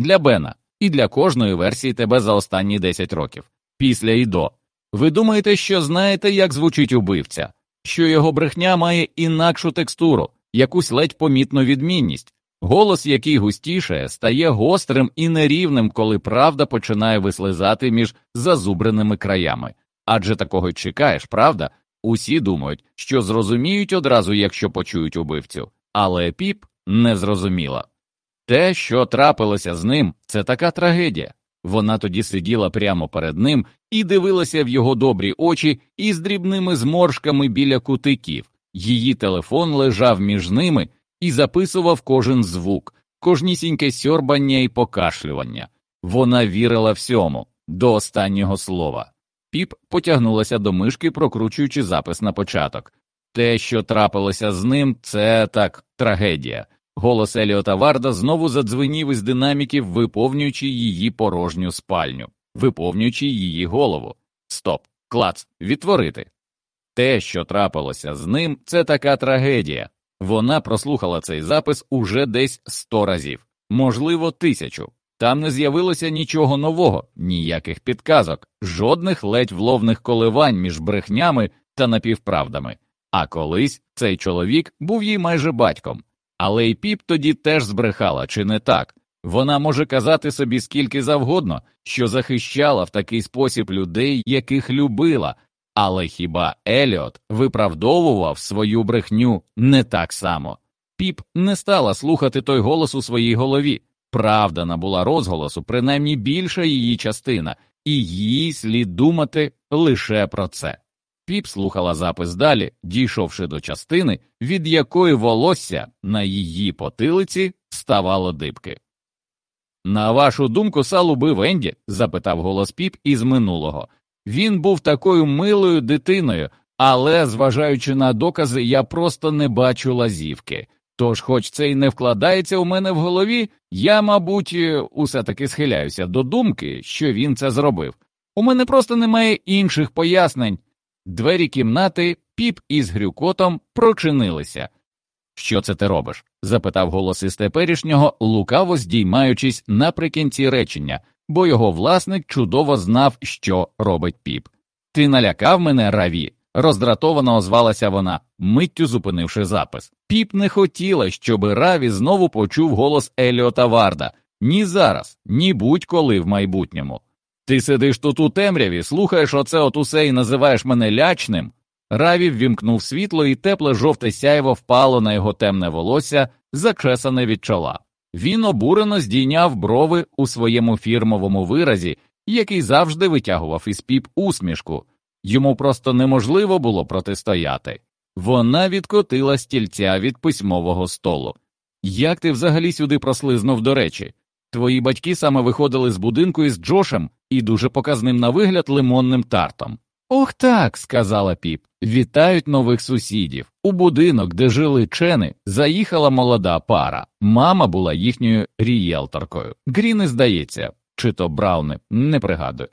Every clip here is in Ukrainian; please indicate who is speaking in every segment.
Speaker 1: для Бена і для кожної версії тебе за останні 10 років, після і до. Ви думаєте, що знаєте, як звучить убивця, що його брехня має інакшу текстуру, якусь ледь помітну відмінність, голос, який густіше, стає гострим і нерівним, коли правда починає вислизати між зазубреними краями. Адже такого й чекаєш, правда? Усі думають, що зрозуміють одразу, якщо почують убивцю, але піп не зрозуміла. Те, що трапилося з ним, це така трагедія. Вона тоді сиділа прямо перед ним і дивилася в його добрі очі із дрібними зморшками біля кутиків. Її телефон лежав між ними і записував кожен звук, кожнісіньке сьорбання і покашлювання. Вона вірила всьому, до останнього слова. Піп потягнулася до мишки, прокручуючи запис на початок. Те, що трапилося з ним, це так трагедія. Голос Еліота Варда знову задзвенів із динаміків, виповнюючи її порожню спальню, виповнюючи її голову. Стоп, клац, відтворити. Те, що трапилося з ним, це така трагедія. Вона прослухала цей запис уже десь сто разів, можливо, тисячу. Там не з'явилося нічого нового, ніяких підказок, жодних ледь вловних коливань між брехнями та напівправдами. А колись цей чоловік був їй майже батьком. Але й піп тоді теж збрехала, чи не так? Вона може казати собі скільки завгодно, що захищала в такий спосіб людей, яких любила, але хіба Еліот виправдовував свою брехню не так само? Піп не стала слухати той голос у своїй голові. Правда набула розголосу, принаймні більша її частина, і їй слід думати лише про це. Піп слухала запис далі, дійшовши до частини, від якої волосся на її потилиці ставало дибки. На вашу думку, Сал убив Енді? запитав голос піп із минулого. Він був такою милою дитиною, але, зважаючи на докази, я просто не бачу лазівки. Тож, хоч це й не вкладається у мене в голові, я, мабуть, усе таки схиляюся до думки, що він це зробив. У мене просто немає інших пояснень. Двері кімнати піп із грюкотом прочинилися. Що це ти робиш? запитав голос із теперішнього, лукаво здіймаючись наприкінці речення, бо його власник чудово знав, що робить піп. Ти налякав мене, раві. Роздратовано озвалася вона, миттю зупинивши запис. Піп не хотіла, щоб Раві знову почув голос Еліота Варда ні зараз, ні будь-коли в майбутньому. Ти сидиш тут у темряві, слухаєш оце от усе і називаєш мене лячним. Раві ввімкнув світло, і тепле жовте сяйво впало на його темне волосся, зачесане від чола. Він обурено здійняв брови у своєму фірмовому виразі, який завжди витягував із піп усмішку. Йому просто неможливо було протистояти. Вона відкотила стільця від письмового столу. Як ти взагалі сюди прослизнув до речі? Твої батьки саме виходили з будинку із Джошем і дуже показним на вигляд лимонним тартом. Ох так, сказала піп. Вітають нових сусідів. У будинок, де жили чени, заїхала молода пара. Мама була їхньою рієлторкою. Гріни, здається, чи то Брауни, не пригадую.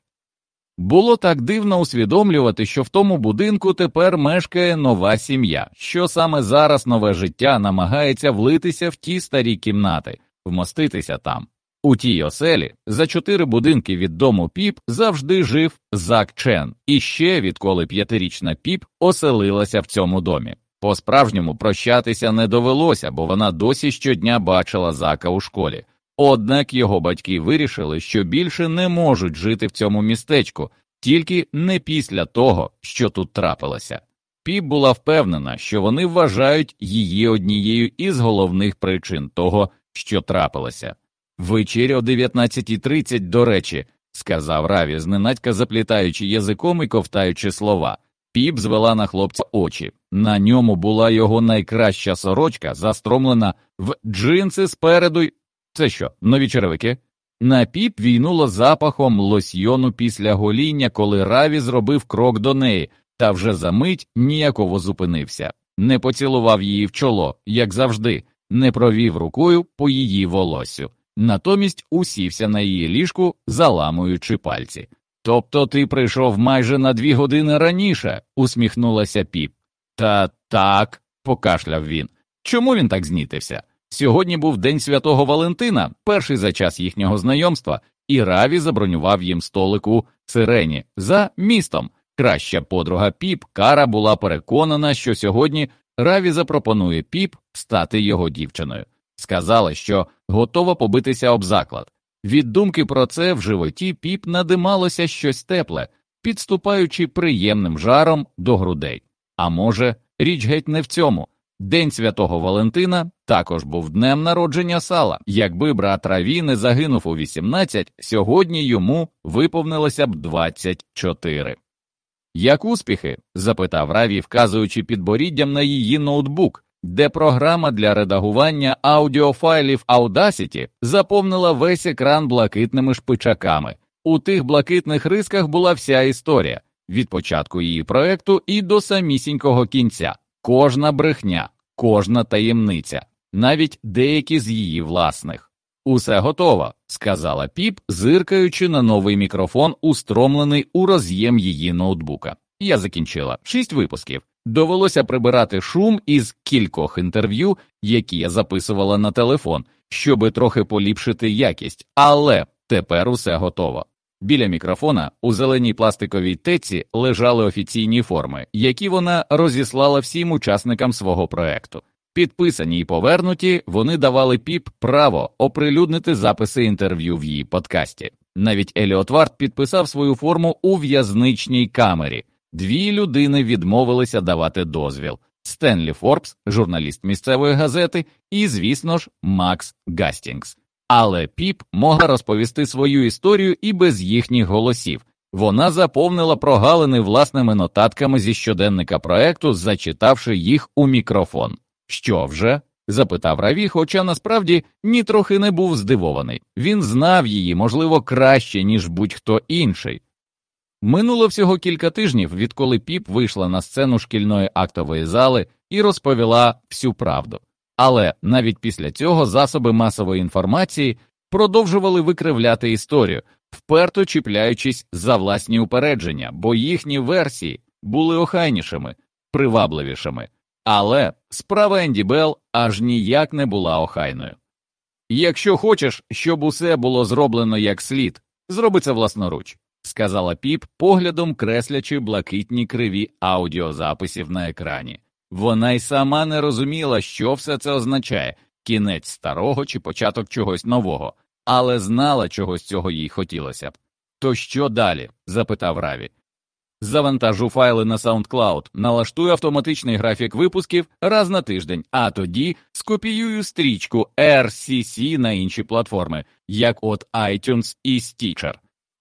Speaker 1: Було так дивно усвідомлювати, що в тому будинку тепер мешкає нова сім'я, що саме зараз нове життя намагається влитися в ті старі кімнати, вмоститися там. У тій оселі за чотири будинки від дому піп завжди жив Зак Чен, і ще відколи п'ятирічна піп оселилася в цьому домі. По справжньому прощатися не довелося, бо вона досі щодня бачила зака у школі. Однак його батьки вирішили, що більше не можуть жити в цьому містечку, тільки не після того, що тут трапилося. Піп була впевнена, що вони вважають її однією із головних причин того, що трапилося. Вечеря о 19.30, до речі, сказав Раві, зненацька заплітаючи язиком і ковтаючи слова. Піп звела на хлопця очі. На ньому була його найкраща сорочка, застромлена в джинси спереду. й. Це що, нові черевики? На піп війнуло запахом лосьйону після гоління, коли Раві зробив крок до неї, та вже за мить ніяково зупинився, не поцілував її в чоло, як завжди, не провів рукою по її волосю натомість усівся на її ліжку, заламуючи пальці. Тобто ти прийшов майже на дві години раніше, усміхнулася піп. Та так, покашляв він. Чому він так знітився? Сьогодні був День Святого Валентина, перший за час їхнього знайомства, і Раві забронював їм столик у сирені за містом. Краща подруга Піп Кара була переконана, що сьогодні Раві запропонує Піп стати його дівчиною. Сказала, що готова побитися об заклад. Від думки про це в животі Піп надималося щось тепле, підступаючи приємним жаром до грудей. А може, річ геть не в цьому. День святого Валентина також був днем народження сала. Якби брат Раві не загинув у 18, сьогодні йому виповнилося б 24. Як успіхи? запитав Раві, вказуючи підборіддям на її ноутбук, де програма для редагування аудіофайлів Audacity заповнила весь екран блакитними шпичаками. У тих блакитних рисках була вся історія від початку її проекту і до самісінького кінця, кожна брехня, кожна таємниця, навіть деякі з її власних. Усе готово, сказала піп, зиркаючи на новий мікрофон, устромлений у роз'єм її ноутбука. Я закінчила шість випусків. Довелося прибирати шум із кількох інтерв'ю, які я записувала на телефон, щоби трохи поліпшити якість, але тепер усе готово. Біля мікрофона у зеленій пластиковій теці лежали офіційні форми, які вона розіслала всім учасникам свого проекту. Підписані і повернуті, вони давали піп право оприлюднити записи інтерв'ю в її подкасті. Навіть Еліот Варт підписав свою форму у в'язничній камері. Дві людини відмовилися давати дозвіл: Стенлі Форбс, журналіст місцевої газети, і, звісно ж, Макс Гастінгс. Але піп могла розповісти свою історію і без їхніх голосів. Вона заповнила прогалини власними нотатками зі щоденника проекту, зачитавши їх у мікрофон. Що вже? запитав Раві, хоча насправді нітрохи не був здивований. Він знав її, можливо, краще, ніж будь-хто інший. Минуло всього кілька тижнів, відколи піп вийшла на сцену шкільної актової зали і розповіла всю правду. Але навіть після цього засоби масової інформації продовжували викривляти історію, вперто чіпляючись за власні упередження, бо їхні версії були охайнішими, привабливішими. Але справа Енді Белл аж ніяк не була охайною. Якщо хочеш, щоб усе було зроблено як слід, зроби це власноруч, сказала піп, поглядом креслячи блакитні криві аудіозаписів на екрані. Вона й сама не розуміла, що все це означає кінець старого чи початок чогось нового, але знала, чого з цього їй хотілося б. То що далі? запитав Раві. Завантажу файли на SoundCloud, налаштую автоматичний графік випусків раз на тиждень, а тоді скопіюю стрічку RCC на інші платформи, як от iTunes і Stitcher.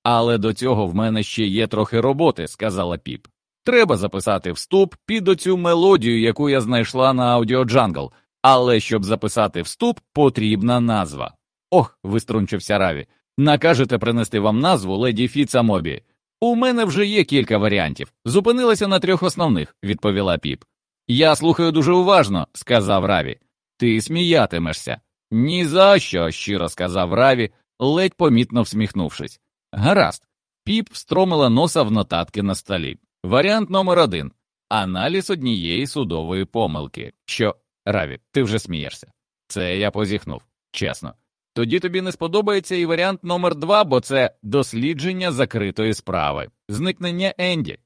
Speaker 1: Але до цього в мене ще є трохи роботи, сказала піп. Треба записати вступ під оцю мелодію, яку я знайшла на Jungle, але щоб записати вступ, потрібна назва. Ох, виструнчився Раві. Накажете принести вам назву леді Фіца Мобі. У мене вже є кілька варіантів. Зупинилася на трьох основних, відповіла піп. Я слухаю дуже уважно, сказав Раві. Ти сміятимешся. «Ні за що», – щиро сказав Раві, ледь помітно всміхнувшись. Гаразд, піп встромила носа в нотатки на столі. Варіант номер один аналіз однієї судової помилки. Що, Раві, ти вже смієшся. Це я позіхнув, чесно. Тоді тобі не сподобається і варіант номер два, бо це дослідження закритої справи, зникнення Енді.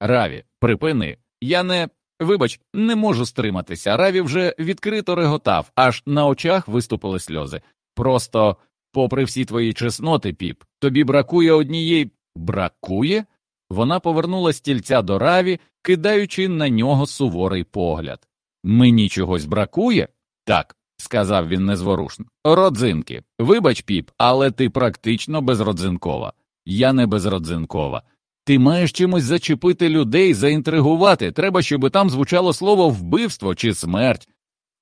Speaker 1: Раві, припини. Я не. Вибач, не можу стриматися. Раві вже відкрито реготав, аж на очах виступили сльози. Просто, попри всі твої чесноти, піп, тобі бракує однієї. Бракує? Вона повернула стільця до раві, кидаючи на нього суворий погляд. Мені чогось бракує? Так, сказав він незворушно. Родзинки. Вибач, піп, але ти практично безродзинкова. Я не безродзинкова. Ти маєш чимось зачепити людей, заінтригувати. Треба, щоб там звучало слово вбивство чи смерть.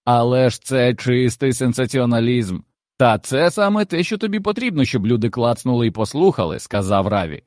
Speaker 1: Але ж це чистий сенсаціоналізм. Та це саме те, що тобі потрібно, щоб люди клацнули і послухали, сказав Раві.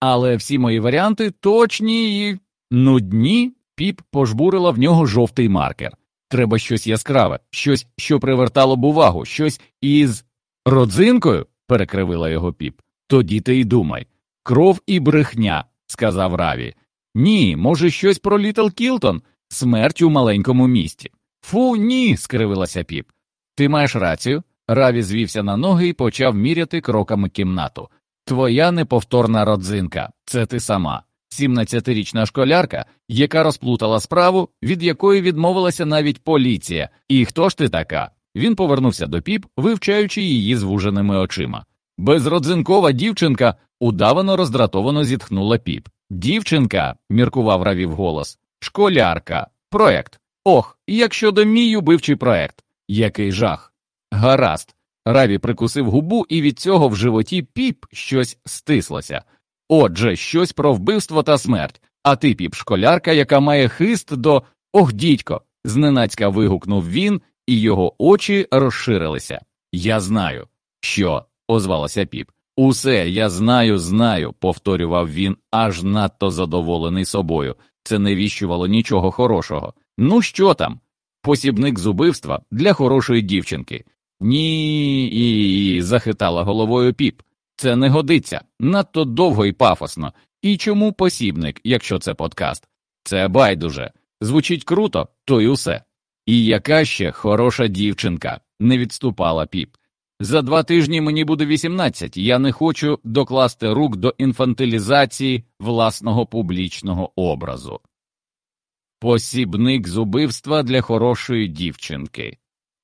Speaker 1: Але всі мої варіанти точні і нудні. Піп пожбурила в нього жовтий маркер. Треба щось яскраве, щось, що привертало б увагу, щось із родзинкою, перекривила його піп. Тоді ти й думай. Кров і брехня, сказав Раві. Ні, може, щось про Літл Кілтон, смерть у маленькому місті. Фу, ні, скривилася піп. Ти маєш рацію. Раві звівся на ноги і почав міряти кроками кімнату. Твоя неповторна родзинка, це ти сама. 17-річна школярка, яка розплутала справу, від якої відмовилася навіть поліція. І хто ж ти така? Він повернувся до піп, вивчаючи її звуженими очима. Безродзинкова дівчинка удавано роздратовано зітхнула піп. Дівчинка, міркував равів голос, школярка, проект. Ох, як щодо мій убивчий проект. Який жах. Гаразд. Раві прикусив губу, і від цього в животі піп щось стислося. Отже, щось про вбивство та смерть, а ти піп школярка, яка має хист до ох, дідько. зненацька вигукнув він, і його очі розширилися. Я знаю. Що? озвалася піп. Усе я знаю, знаю, повторював він, аж надто задоволений собою. Це не віщувало нічого хорошого. Ну що там? Посібник з убивства для хорошої дівчинки. Ні, і захитала головою піп. Це не годиться надто довго і пафосно. І чому посібник, якщо це подкаст? Це байдуже. Звучить круто, то й усе. І яка ще хороша дівчинка, не відступала піп. За два тижні мені буде 18, я не хочу докласти рук до інфантилізації власного публічного образу. Посібник з убивства для хорошої дівчинки,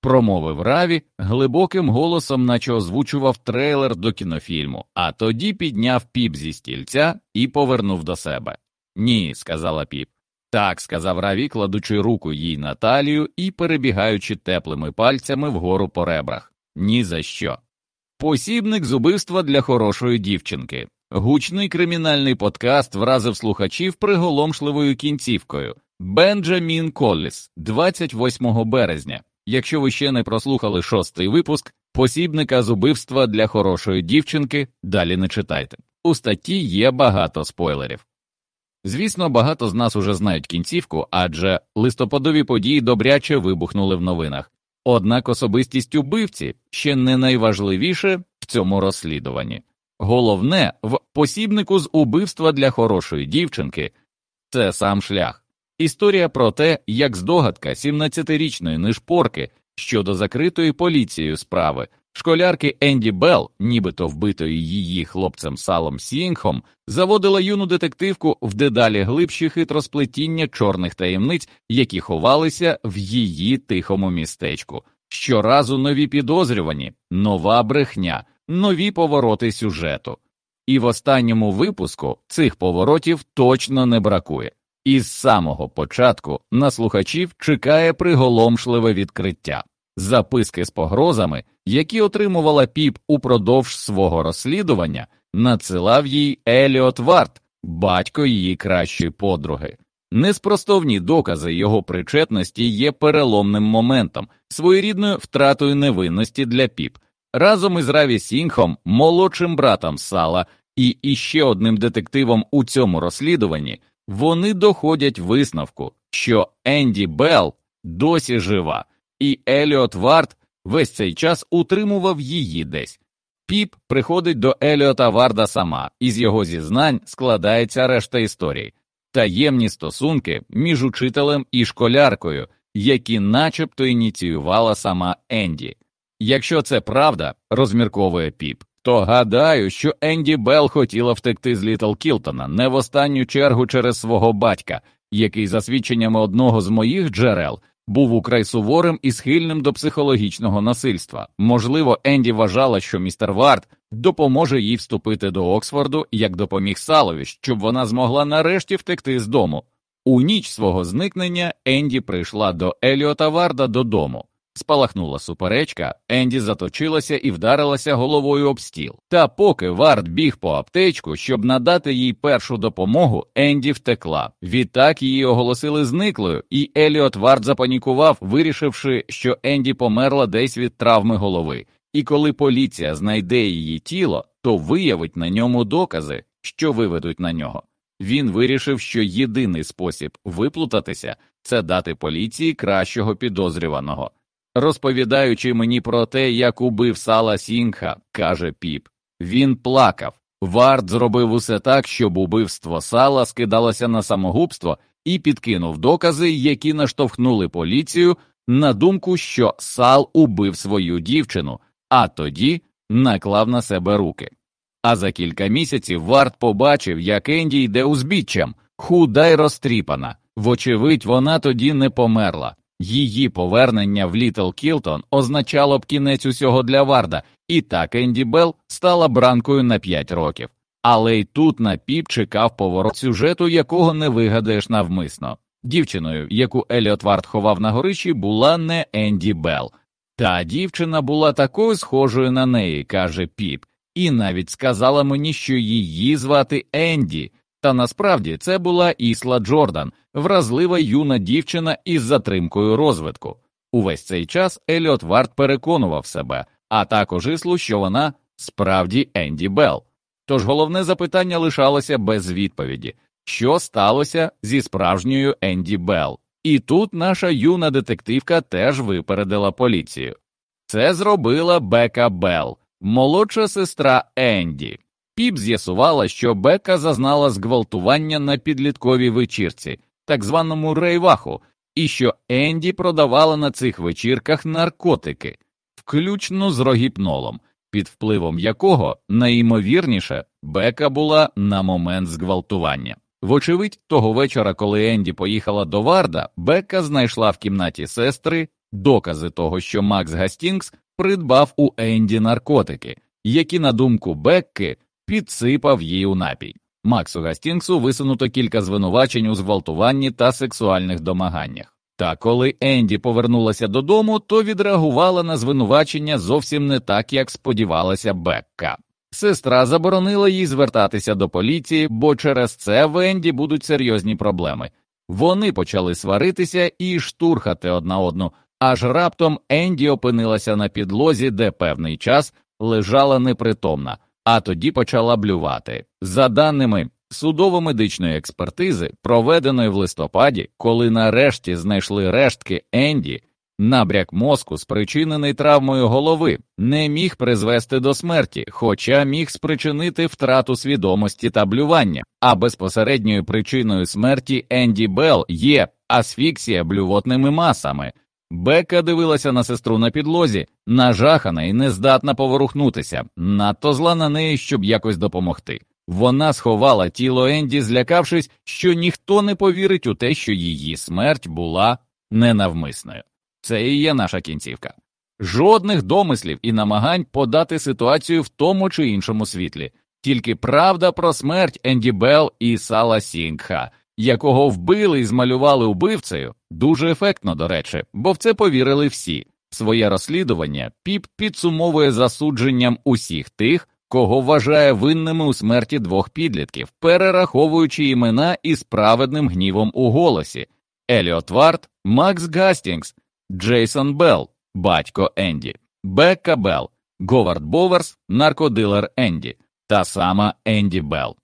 Speaker 1: промовив Раві глибоким голосом, наче озвучував трейлер до кінофільму, а тоді підняв піп зі стільця і повернув до себе. Ні, сказала піп. Так, сказав Раві, кладучи руку їй на талію і перебігаючи теплими пальцями вгору по ребрах. Ні за що. Посібник з убивства для хорошої дівчинки. Гучний кримінальний подкаст вразив слухачів приголомшливою кінцівкою. Бенджамін Колліс, 28 березня. Якщо ви ще не прослухали шостий випуск, посібника з убивства для хорошої дівчинки, далі не читайте. У статті є багато спойлерів. Звісно, багато з нас уже знають кінцівку, адже листопадові події добряче вибухнули в новинах. Однак особистість убивці ще не найважливіше в цьому розслідуванні. Головне в посібнику з убивства для хорошої дівчинки це сам шлях. Історія про те, як здогадка 17-річної нишпорки щодо закритої поліцією справи школярки Енді Белл, нібито вбитої її хлопцем Салом Сінгхом, заводила юну детективку в дедалі глибші хитросплетіння чорних таємниць, які ховалися в її тихому містечку. Щоразу нові підозрювані, нова брехня, нові повороти сюжету. І в останньому випуску цих поворотів точно не бракує. Із самого початку на слухачів чекає приголомшливе відкриття, записки з погрозами, які отримувала піп упродовж свого розслідування, надсилав їй Еліот Варт, батько її кращої подруги. Неспростовні докази його причетності є переломним моментом, своєрідною втратою невинності для піп. Разом із Раві Сінгхом, молодшим братом Сала і іще одним детективом у цьому розслідуванні. Вони доходять висновку, що Енді Белл досі жива, і Еліот Вард весь цей час утримував її десь. Піп приходить до Еліота Варда сама, і з його зізнань складається решта історії, таємні стосунки між учителем і школяркою, які начебто ініціювала сама Енді. Якщо це правда, розмірковує піп, то гадаю, що Енді Белл хотіла втекти з Літл Кілтона не в останню чергу через свого батька, який, за свідченнями одного з моїх джерел, був украй суворим і схильним до психологічного насильства. Можливо, Енді вважала, що містер Вард допоможе їй вступити до Оксфорду, як допоміг Салові, щоб вона змогла нарешті втекти з дому. У ніч свого зникнення Енді прийшла до Еліота Варда додому. Спалахнула суперечка, Енді заточилася і вдарилася головою об стіл. Та поки Вард біг по аптечку, щоб надати їй першу допомогу, Енді втекла. Відтак її оголосили зниклою, і Еліот Вард запанікував, вирішивши, що Енді померла десь від травми голови. І коли поліція знайде її тіло, то виявить на ньому докази, що виведуть на нього. Він вирішив, що єдиний спосіб виплутатися це дати поліції кращого підозрюваного. Розповідаючи мені про те, як убив сала Сінгха, каже піп, він плакав. Вард зробив усе так, щоб убивство сала скидалося на самогубство і підкинув докази, які наштовхнули поліцію на думку, що Сал убив свою дівчину, а тоді наклав на себе руки. А за кілька місяців Вард побачив, як Енді йде узбіччям, худа й розтріпана. Вочевидь, вона тоді не померла. Її повернення в Літл Кілтон означало б кінець усього для Варда, і так Енді Белл стала бранкою на 5 років. Але й тут на піп чекав поворот сюжету, якого не вигадаєш навмисно. Дівчиною, яку Еліот Вард ховав на горищі, була не Енді Белл. Та дівчина була такою схожою на неї, каже піп, і навіть сказала мені, що її звати Енді. Та насправді це була Ісла Джордан, вразлива юна дівчина із затримкою розвитку. Увесь цей час Еліот Вард переконував себе, а також Іслу, що вона справді Енді Белл. Тож головне запитання лишалося без відповіді що сталося зі справжньою Енді Белл? І тут наша юна детективка теж випередила поліцію. Це зробила Бека Белл, молодша сестра Енді. Піп з'ясувала, що Бека зазнала зґвалтування на підлітковій вечірці, так званому рейваху, і що Енді продавала на цих вечірках наркотики, включно з рогіпнолом, під впливом якого найімовірніше Бека була на момент зґвалтування. Вочевидь, того вечора, коли Енді поїхала до Варда, Бека знайшла в кімнаті сестри докази того, що Макс Гастінгс придбав у Енді наркотики, які, на думку Бекки, підсипав їй у напій. Максу Гастінгсу висунуто кілька звинувачень у зґвалтуванні та сексуальних домаганнях. Та коли Енді повернулася додому, то відреагувала на звинувачення зовсім не так, як сподівалася Бекка. Сестра заборонила їй звертатися до поліції, бо через це в Енді будуть серйозні проблеми. Вони почали сваритися і штурхати одна одну, аж раптом Енді опинилася на підлозі, де певний час лежала непритомна, а тоді почала блювати. За даними судово-медичної експертизи, проведеної в листопаді, коли нарешті знайшли рештки Енді. Набряк мозку, спричинений травмою голови, не міг призвести до смерті, хоча міг спричинити втрату свідомості та блювання, а безпосередньою причиною смерті Енді Белл є асфіксія блювотними масами. Бека дивилася на сестру на підлозі, нажахана і нездатна поворухнутися, надто зла на неї, щоб якось допомогти. Вона сховала тіло Енді, злякавшись, що ніхто не повірить у те, що її смерть була ненавмисною. Це і є наша кінцівка. Жодних домислів і намагань подати ситуацію в тому чи іншому світлі, тільки правда про смерть Енді Белл і Сала Сінгха, якого вбили і змалювали убивцею, дуже ефектно, до речі, бо в це повірили всі. Своє розслідування піп підсумовує засудженням усіх тих, кого вважає винними у смерті двох підлітків, перераховуючи імена із праведним гнівом у голосі Еліот Вард, Макс Гастінгс. Джейсон Белл, батько Енді, Бека Белл, Говард Боверс, наркодилер Енді, та сама Енді Белл.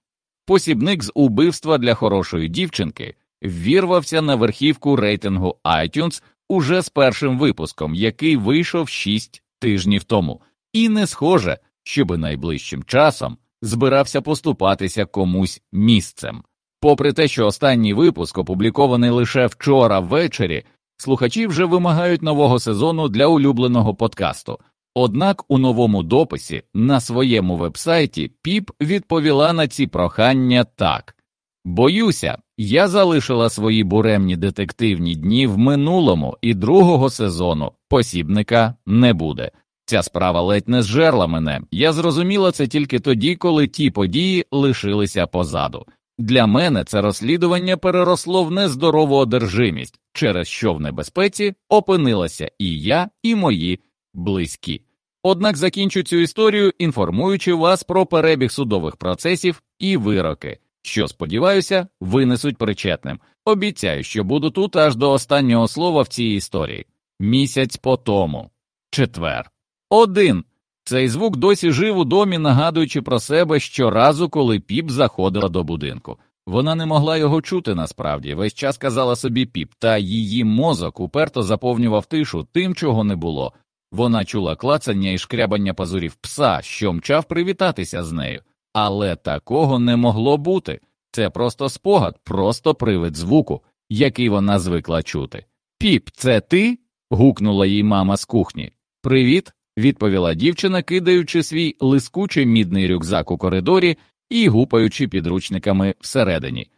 Speaker 1: Посібник з убивства для хорошої дівчинки ввірвався на верхівку рейтингу iTunes уже з першим випуском, який вийшов шість тижнів тому, і не схоже, щоби найближчим часом збирався поступатися комусь місцем. Попри те, що останній випуск опублікований лише вчора ввечері, слухачі вже вимагають нового сезону для улюбленого подкасту. Однак у новому дописі на своєму вебсайті Піп відповіла на ці прохання так Боюся, я залишила свої буремні детективні дні в минулому і другого сезону посібника не буде. Ця справа ледь не зжерла мене. Я зрозуміла це тільки тоді, коли ті події лишилися позаду. Для мене це розслідування переросло в нездорову одержимість, через що в небезпеці опинилася і я, і мої близькі. Однак закінчу цю історію, інформуючи вас про перебіг судових процесів і вироки, що, сподіваюся, винесуть причетним. Обіцяю, що буду тут аж до останнього слова в цій історії. Місяць по тому. Четвер. Один. Цей звук досі жив у домі, нагадуючи про себе щоразу, коли піп заходила до будинку. Вона не могла його чути насправді, весь час казала собі піп, та її мозок уперто заповнював тишу тим, чого не було. Вона чула клацання і шкрябання пазурів пса, що мчав привітатися з нею, але такого не могло бути. Це просто спогад, просто привид звуку, який вона звикла чути. Піп, це ти? гукнула їй мама з кухні. Привіт, відповіла дівчина, кидаючи свій лискучий мідний рюкзак у коридорі і гупаючи підручниками всередині.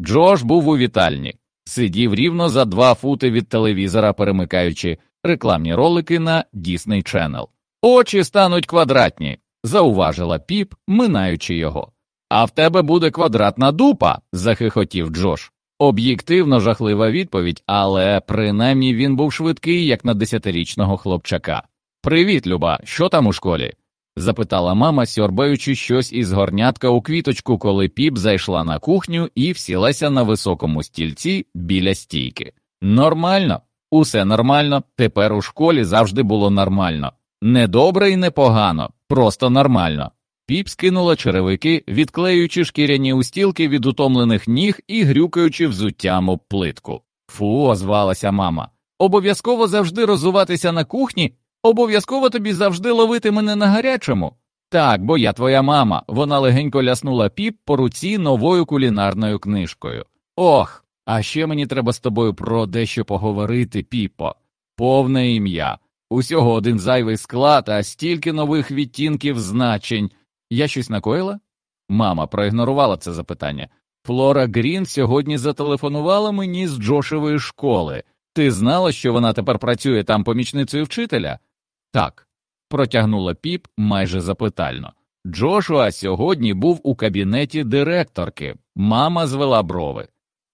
Speaker 1: Джош був у вітальні, сидів рівно за два фути від телевізора, перемикаючи рекламні ролики на Disney Channel. Очі стануть квадратні, зауважила піп, минаючи його. А в тебе буде квадратна дупа, захихотів Джош. Об'єктивно жахлива відповідь, але принаймні він був швидкий, як на десятирічного хлопчака. Привіт, Люба, що там у школі? запитала мама, сьорбаючи щось із горнятка у квіточку, коли піп зайшла на кухню і всілася на високому стільці біля стійки. Нормально, усе нормально, тепер у школі завжди було нормально. Не добре і не погано, просто нормально. Піп скинула черевики, відклеюючи шкіряні устілки від утомлених ніг і грюкаючи взуттям об плитку. Фу, озвалася мама. Обов'язково завжди розуватися на кухні, обов'язково тобі завжди ловити мене на гарячому. Так, бо я твоя мама. Вона легенько ляснула піп по руці новою кулінарною книжкою. Ох, а ще мені треба з тобою про дещо поговорити, піпо. Повне ім'я. Усього один зайвий склад, а стільки нових відтінків значень. Я щось накоїла? Мама проігнорувала це запитання. Флора Грін сьогодні зателефонувала мені з Джошевої школи. Ти знала, що вона тепер працює там помічницею вчителя? Так, протягнула піп майже запитально. Джошуа сьогодні був у кабінеті директорки. Мама звела брови.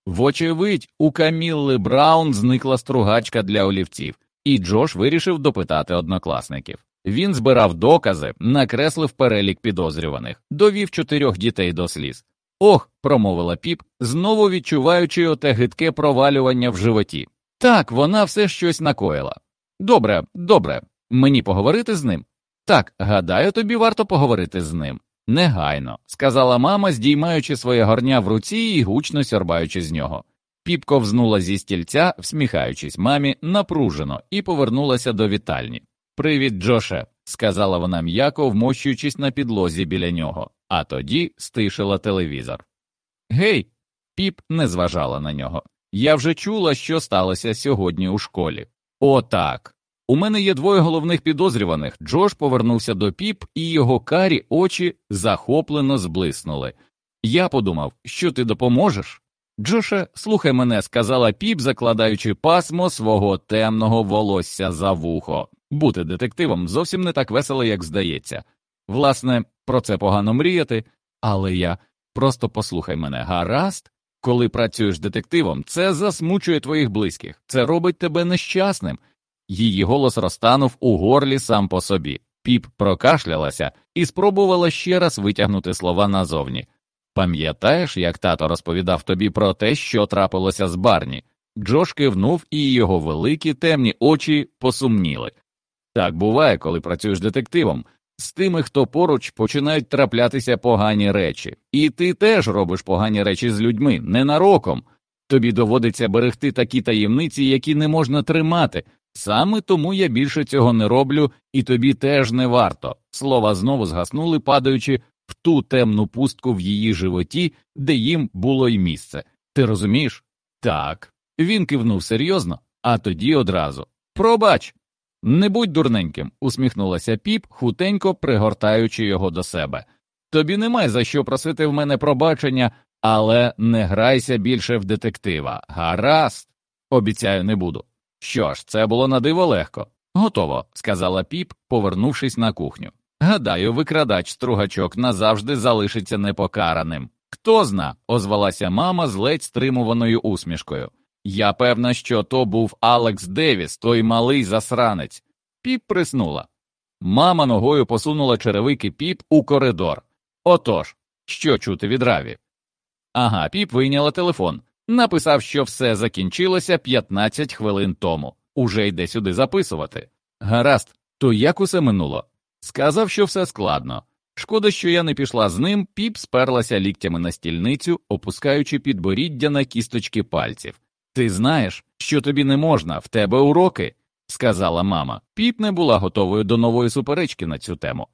Speaker 1: Вочевидь, у Камілли Браун зникла стругачка для олівців, і Джош вирішив допитати однокласників. Він збирав докази, накреслив перелік підозрюваних, довів чотирьох дітей до сліз. Ох, промовила піп, знову відчуваючи оте гидке провалювання в животі. Так, вона все щось накоїла. Добре, добре, мені поговорити з ним? Так, гадаю, тобі варто поговорити з ним. Негайно, сказала мама, здіймаючи своє горня в руці і гучно сьорбаючи з нього. Піп ковзнула зі стільця, всміхаючись мамі, напружено, і повернулася до вітальні. Привіт, Джоше, сказала вона м'яко, вмощуючись на підлозі біля нього, а тоді стишила телевізор. Гей, піп не зважала на нього. Я вже чула, що сталося сьогодні у школі. О, так. У мене є двоє головних підозрюваних. Джош повернувся до піп, і його карі очі захоплено зблиснули. Я подумав, що ти допоможеш? Джоше, слухай мене, сказала піп, закладаючи пасмо свого темного волосся за вухо. Бути детективом зовсім не так весело, як здається. Власне, про це погано мріяти, але я просто послухай мене, гаразд, коли працюєш детективом, це засмучує твоїх близьких, це робить тебе нещасним. Її голос розтанув у горлі сам по собі. Піп прокашлялася і спробувала ще раз витягнути слова назовні. Пам'ятаєш, як тато розповідав тобі про те, що трапилося з Барні? Джош кивнув, і його великі темні очі посумніли. Так буває, коли працюєш детективом. З тими, хто поруч починають траплятися погані речі, і ти теж робиш погані речі з людьми, ненароком. Тобі доводиться берегти такі таємниці, які не можна тримати. Саме тому я більше цього не роблю, і тобі теж не варто. Слова знову згаснули, падаючи в ту темну пустку в її животі, де їм було й місце. Ти розумієш? Так. Він кивнув серйозно, а тоді одразу. Пробач. Не будь дурненьким, усміхнулася піп, хутенько пригортаючи його до себе. Тобі немає за що просити в мене пробачення, але не грайся більше в детектива. Гаразд, обіцяю, не буду. Що ж, це було на диво легко. Готово, сказала піп, повернувшись на кухню. Гадаю, викрадач стругачок назавжди залишиться непокараним. Хто зна, озвалася мама з ледь стримуваною усмішкою. Я певна, що то був Алекс Девіс, той малий засранець. Піп приснула. Мама ногою посунула черевики піп у коридор. Отож, що чути від Раві? Ага, піп вийняла телефон. Написав, що все закінчилося 15 хвилин тому. Уже йде сюди записувати. Гаразд, то як усе минуло? Сказав, що все складно. Шкода, що я не пішла з ним, піп сперлася ліктями на стільницю, опускаючи підборіддя на кісточки пальців. Ти знаєш, що тобі не можна, в тебе уроки, сказала мама. Піп не була готовою до нової суперечки на цю тему.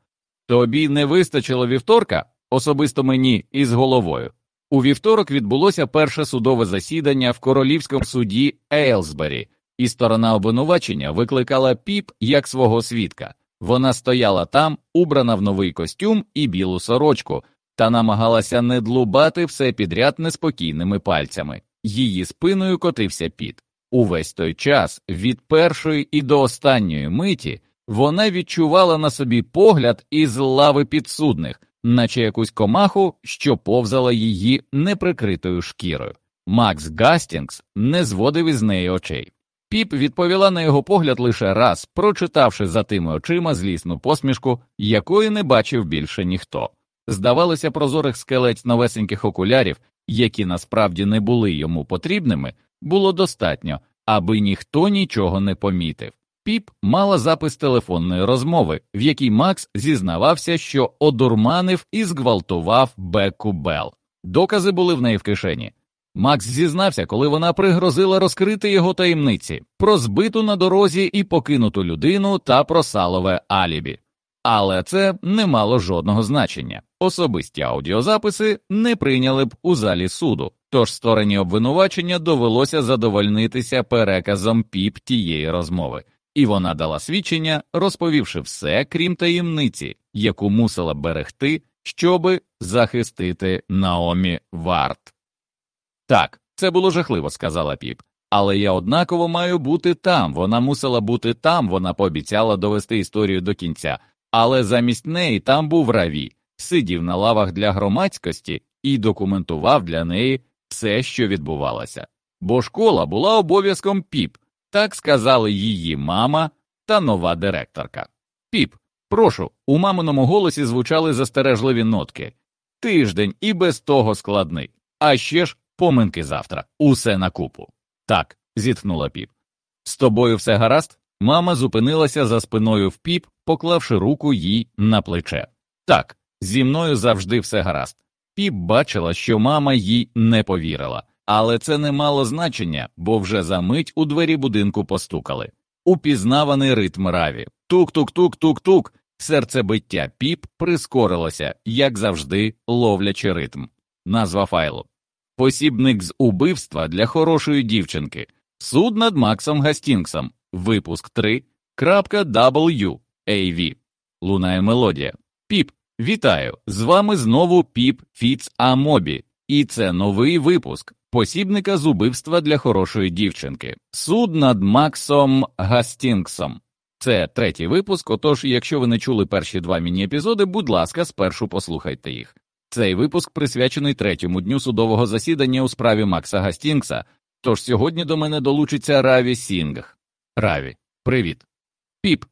Speaker 1: Тобі не вистачило вівторка, особисто мені із головою. У вівторок відбулося перше судове засідання в королівському суді Ейлсбері, і сторона обвинувачення викликала піп як свого свідка. Вона стояла там, убрана в новий костюм і білу сорочку, та намагалася не длубати все підряд неспокійними пальцями. Її спиною котився піт. Увесь той час, від першої і до останньої миті, вона відчувала на собі погляд із лави підсудних, наче якусь комаху, що повзала її неприкритою шкірою. Макс Гастінгс не зводив із неї очей. Піп відповіла на його погляд лише раз, прочитавши за тими очима злісну посмішку, якої не бачив більше ніхто. Здавалося, прозорих скелець новесеньких окулярів, які насправді не були йому потрібними, було достатньо, аби ніхто нічого не помітив. Піп мала запис телефонної розмови, в якій Макс зізнавався, що одурманив і зґвалтував Беку Белл. Докази були в неї в кишені. Макс зізнався, коли вона пригрозила розкрити його таємниці про збиту на дорозі і покинуту людину та про салове алібі. Але це не мало жодного значення. Особисті аудіозаписи не прийняли б у залі суду, тож стороні обвинувачення довелося задовольнитися переказом піп тієї розмови, і вона дала свідчення, розповівши все, крім таємниці, яку мусила берегти, щоби захистити Наомі Варт. Так, це було жахливо, сказала піп. Але я однаково маю бути там. Вона мусила бути там, вона пообіцяла довести історію до кінця, але замість неї там був раві, сидів на лавах для громадськості і документував для неї все, що відбувалося. Бо школа була обов'язком піп, так сказали її мама та нова директорка. Піп, прошу, у маминому голосі звучали застережливі нотки. Тиждень і без того складний. А ще ж поминки завтра, усе на купу. Так, зітхнула піп. З тобою все гаразд? Мама зупинилася за спиною в піп, поклавши руку їй на плече. Так, зі мною завжди все гаразд. Піп бачила, що мама їй не повірила, але це не мало значення, бо вже за мить у двері будинку постукали. Упізнаваний ритм раві. Тук-тук-тук-тук-тук. Серцебиття піп прискорилося, як завжди, ловлячи ритм. Назва файлу. Посібник з убивства для хорошої дівчинки. Суд над Максом Гастінгсом. Випуск 3.w.av. Лунає мелодія. Піп, вітаю! З вами знову Піп Фіц Амобі. І це новий випуск посібника з убивства для хорошої дівчинки. Суд над Максом Гастінгсом. Це третій випуск. Отож, якщо ви не чули перші два міні-епізоди, будь ласка, спершу послухайте їх. Цей випуск присвячений третьому дню судового засідання у справі Макса Гастінгса. Тож сьогодні до мене долучиться Раві Сінг. Раві, привіт. Піп,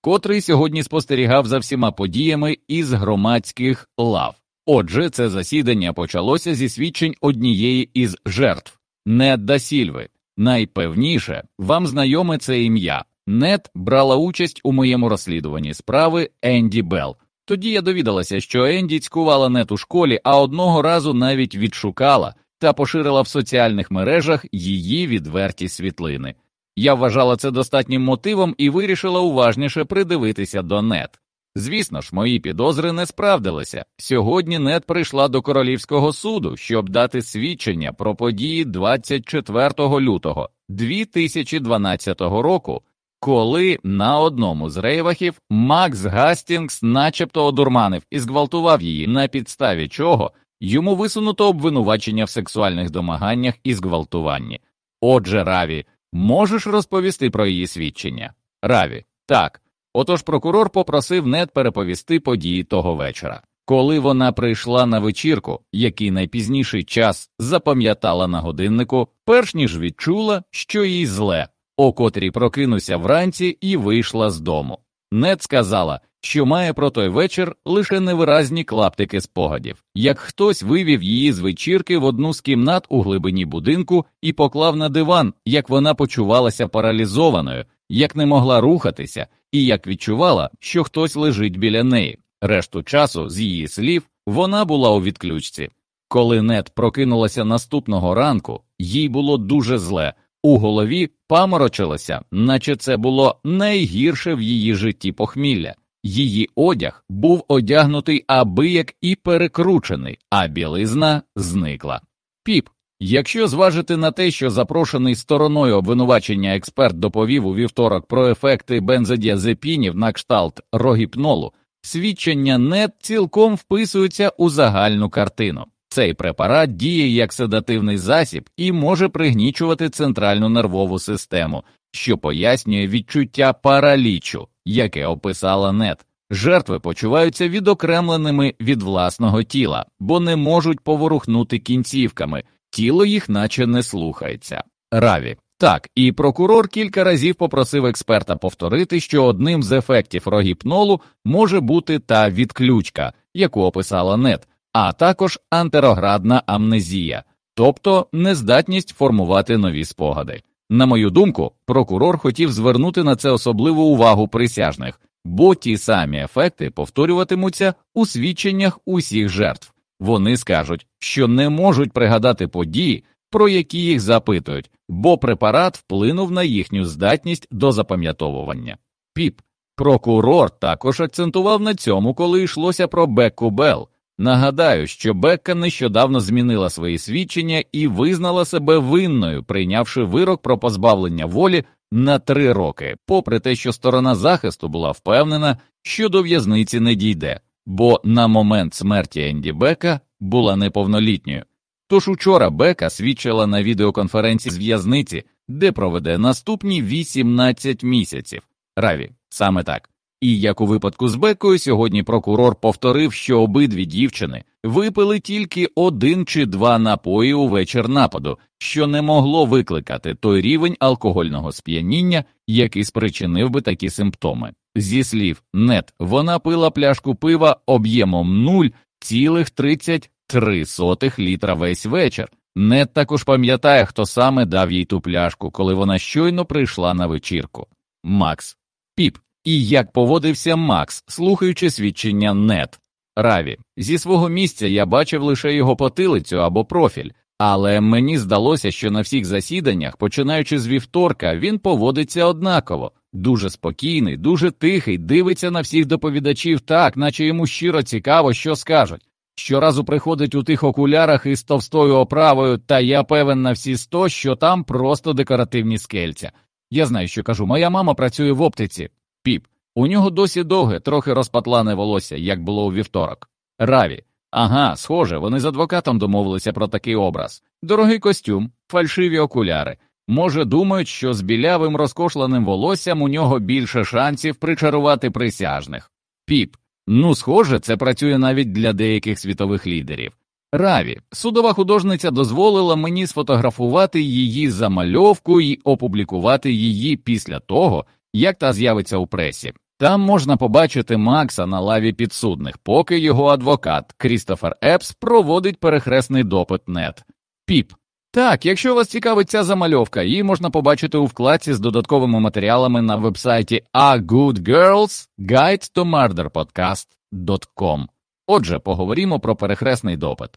Speaker 1: котрий сьогодні спостерігав за всіма подіями із громадських лав. Отже, це засідання почалося зі свідчень однієї із жертв Нет да Сільви. Найпевніше вам знайоме це ім'я. Нет брала участь у моєму розслідуванні справи Енді Белл. Тоді я довідалася, що Енді цькувала нет у школі, а одного разу навіть відшукала та поширила в соціальних мережах її відверті світлини. Я вважала це достатнім мотивом і вирішила уважніше придивитися до нет. Звісно ж, мої підозри не справдилися. Сьогодні нет прийшла до королівського суду, щоб дати свідчення про події 24 лютого 2012 року, коли на одному з рейвахів Макс Гастінгс начебто одурманив і зґвалтував її, на підставі чого йому висунуто обвинувачення в сексуальних домаганнях і зґвалтуванні. Отже, Раві, можеш розповісти про її свідчення? Раві, так. Отож прокурор попросив нет переповісти події того вечора. Коли вона прийшла на вечірку, який найпізніший час запам'ятала на годиннику, перш ніж відчула, що їй зле, о котрій прокинуся вранці і вийшла з дому. Нет сказала, що має про той вечір лише невиразні клаптики спогадів, як хтось вивів її з вечірки в одну з кімнат у глибині будинку і поклав на диван, як вона почувалася паралізованою, як не могла рухатися, і як відчувала, що хтось лежить біля неї. Решту часу, з її слів, вона була у відключці. Коли нет прокинулася наступного ранку, їй було дуже зле, у голові паморочилося, наче це було найгірше в її житті похмілля. Її одяг був одягнутий аби як і перекручений, а білизна зникла. Піп, Якщо зважити на те, що запрошений стороною обвинувачення експерт доповів у вівторок про ефекти бензодіазепінів на кшталт рогіпнолу, свідчення НЕТ цілком вписуються у загальну картину. Цей препарат діє як седативний засіб і може пригнічувати центральну нервову систему, що пояснює відчуття паралічу, яке описала НЕТ. Жертви почуваються відокремленими від власного тіла, бо не можуть поворухнути кінцівками, тіло їх наче не слухається. Раві. Так, і прокурор кілька разів попросив експерта повторити, що одним з ефектів рогіпнолу може бути та відключка, яку описала НЕТ, а також антироградна амнезія, тобто нездатність формувати нові спогади. На мою думку, прокурор хотів звернути на це особливу увагу присяжних, бо ті самі ефекти повторюватимуться у свідченнях усіх жертв. Вони скажуть, що не можуть пригадати події, про які їх запитують, бо препарат вплинув на їхню здатність до запам'ятовування. Піп, прокурор також акцентував на цьому, коли йшлося про Бекку Белл. Нагадаю, що Бекка нещодавно змінила свої свідчення і визнала себе винною, прийнявши вирок про позбавлення волі на три роки, попри те, що сторона захисту була впевнена, що до в'язниці не дійде, бо на момент смерті Енді Бека була неповнолітньою. Тож учора Бека свідчила на відеоконференції з в'язниці, де проведе наступні 18 місяців. Раві, саме так. І як у випадку з Бекою, сьогодні прокурор повторив, що обидві дівчини випили тільки один чи два напої у вечір нападу, що не могло викликати той рівень алкогольного сп'яніння, який спричинив би такі симптоми. Зі слів нет, вона пила пляшку пива об'ємом 0,33 літра весь вечір. Нет також пам'ятає, хто саме дав їй ту пляшку, коли вона щойно прийшла на вечірку. Макс Піп. І як поводився Макс, слухаючи свідчення нет. Раві, зі свого місця я бачив лише його потилицю або профіль, але мені здалося, що на всіх засіданнях, починаючи з вівторка, він поводиться однаково, дуже спокійний, дуже тихий, дивиться на всіх доповідачів так, наче йому щиро цікаво, що скажуть. Щоразу приходить у тих окулярах із товстою оправою, та я певен на всі сто, що там просто декоративні скельця. Я знаю, що кажу, моя мама працює в оптиці. Піп, у нього досі довге, трохи розпатлане волосся, як було у вівторок. Раві. Ага, схоже, вони з адвокатом домовилися про такий образ. Дорогий костюм, фальшиві окуляри. Може, думають, що з білявим розкошленим волоссям у нього більше шансів причарувати присяжних. Піп. Ну, схоже, це працює навіть для деяких світових лідерів. Раві, судова художниця дозволила мені сфотографувати її замальовку і опублікувати її після того, як та з'явиться у пресі. Там можна побачити Макса на лаві підсудних, поки його адвокат Крістофер Епс проводить перехресний допит нет. Піп. Так, якщо вас цікавить ця замальовка, її можна побачити у вкладці з додатковими матеріалами на вебсайті A Good Girls Guide to Murder Podcast.com. Отже, поговоримо про перехресний допит.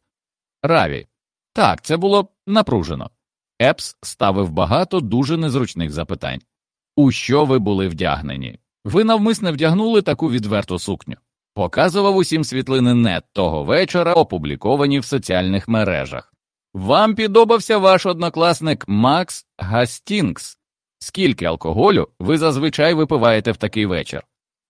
Speaker 1: Раві. Так, це було напружено. Епс ставив багато дуже незручних запитань. У що ви були вдягнені? Ви навмисне вдягнули таку відверту сукню. Показував усім світлини Нет того вечора, опубліковані в соціальних мережах. Вам підобався ваш однокласник Макс Гастінгс. Скільки алкоголю ви зазвичай випиваєте в такий вечір?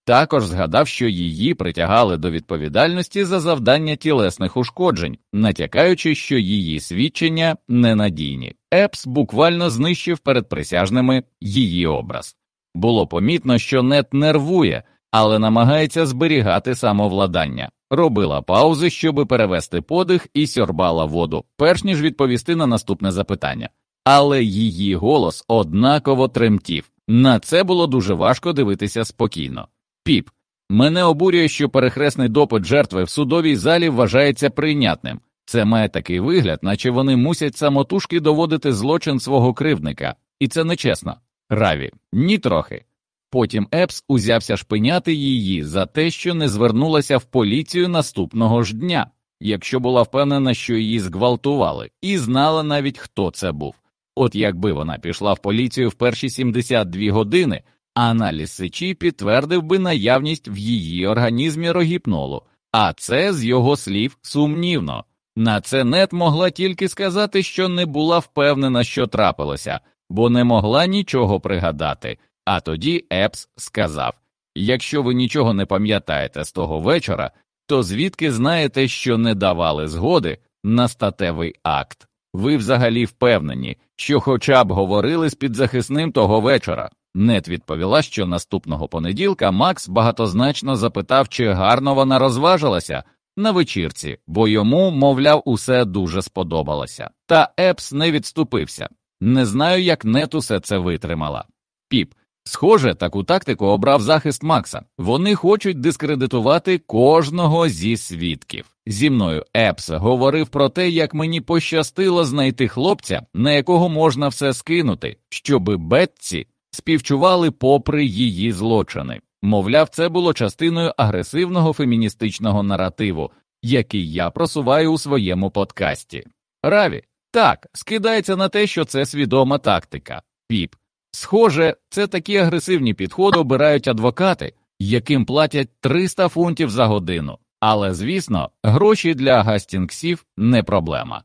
Speaker 1: Також згадав, що її притягали до відповідальності за завдання тілесних ушкоджень, натякаючи, що її свідчення ненадійні. Епс буквально знищив перед присяжними її образ. Було помітно, що нет нервує, але намагається зберігати самовладання, робила паузи, щоб перевести подих і сьорбала воду, перш ніж відповісти на наступне запитання. Але її голос однаково тремтів. На це було дуже важко дивитися спокійно. Піп, мене обурює, що перехресний допит жертви в судовій залі вважається прийнятним. Це має такий вигляд, наче вони мусять самотужки доводити злочин свого кривдника, і це нечесно. Раві, ні трохи. Потім Епс узявся шпиняти її за те, що не звернулася в поліцію наступного ж дня, якщо була впевнена, що її зґвалтували, і знала навіть, хто це був. От якби вона пішла в поліцію в перші 72 години, аналіз сечі підтвердив би наявність в її організмі рогіпнолу, а це з його слів сумнівно. На це нет могла тільки сказати, що не була впевнена, що трапилося, бо не могла нічого пригадати. А тоді Епс сказав Якщо ви нічого не пам'ятаєте з того вечора, то звідки знаєте, що не давали згоди на статевий акт? Ви взагалі впевнені, що хоча б говорили з підзахисним того вечора. Нет відповіла, що наступного понеділка Макс багатозначно запитав, чи гарно вона розважилася на вечірці, бо йому, мовляв, усе дуже сподобалося. Та Епс не відступився. Не знаю, як нет усе це витримала. Піп, Схоже, таку тактику обрав захист Макса. Вони хочуть дискредитувати кожного зі свідків. Зі мною Епс говорив про те, як мені пощастило знайти хлопця, на якого можна все скинути, щоби Бетці співчували попри її злочини. Мовляв, це було частиною агресивного феміністичного наративу, який я просуваю у своєму подкасті. Раві так скидається на те, що це свідома тактика. Піп. Схоже, це такі агресивні підходи обирають адвокати, яким платять 300 фунтів за годину, але, звісно, гроші для гастінгсів не проблема.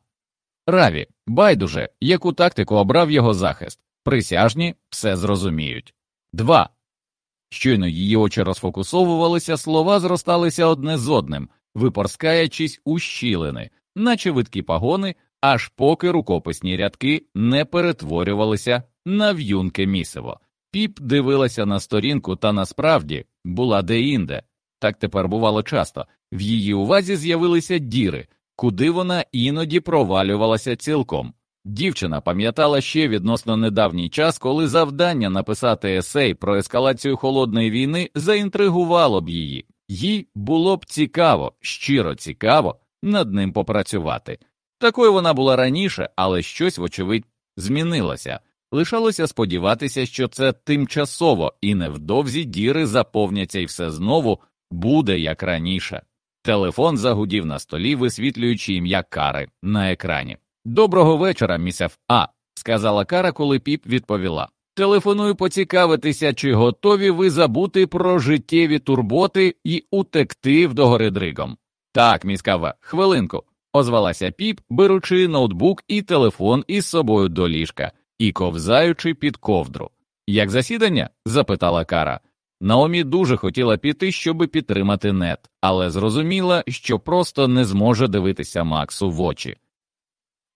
Speaker 1: Раві, байдуже, яку тактику обрав його захист, присяжні все зрозуміють. 2. Щойно її очі розфокусовувалися, слова зросталися одне з одним, випорскаючись у щілини, наче видкі пагони, аж поки рукописні рядки не перетворювалися на в'юнке місиво. Піп дивилася на сторінку та насправді була деінде. Так тепер бувало часто. В її увазі з'явилися діри, куди вона іноді провалювалася цілком. Дівчина пам'ятала ще відносно недавній час, коли завдання написати есей про ескалацію холодної війни заінтригувало б її, їй було б цікаво, щиро цікаво над ним попрацювати. Такою вона була раніше, але щось, вочевидь, змінилося. Лишалося сподіватися, що це тимчасово і невдовзі діри заповняться і все знову буде як раніше. Телефон загудів на столі, висвітлюючи ім'я Кари на екрані. Доброго вечора, місяв А, сказала Кара, коли піп відповіла. Телефоную поцікавитися, чи готові ви забути про життєві турботи і утекти вдогоридригом. Так, міська В, хвилинку, озвалася піп, беручи ноутбук і телефон із собою до ліжка і ковзаючи під ковдру. Як засідання? запитала Кара. Наомі дуже хотіла піти, щоб підтримати нет, але зрозуміла, що просто не зможе дивитися Максу в очі.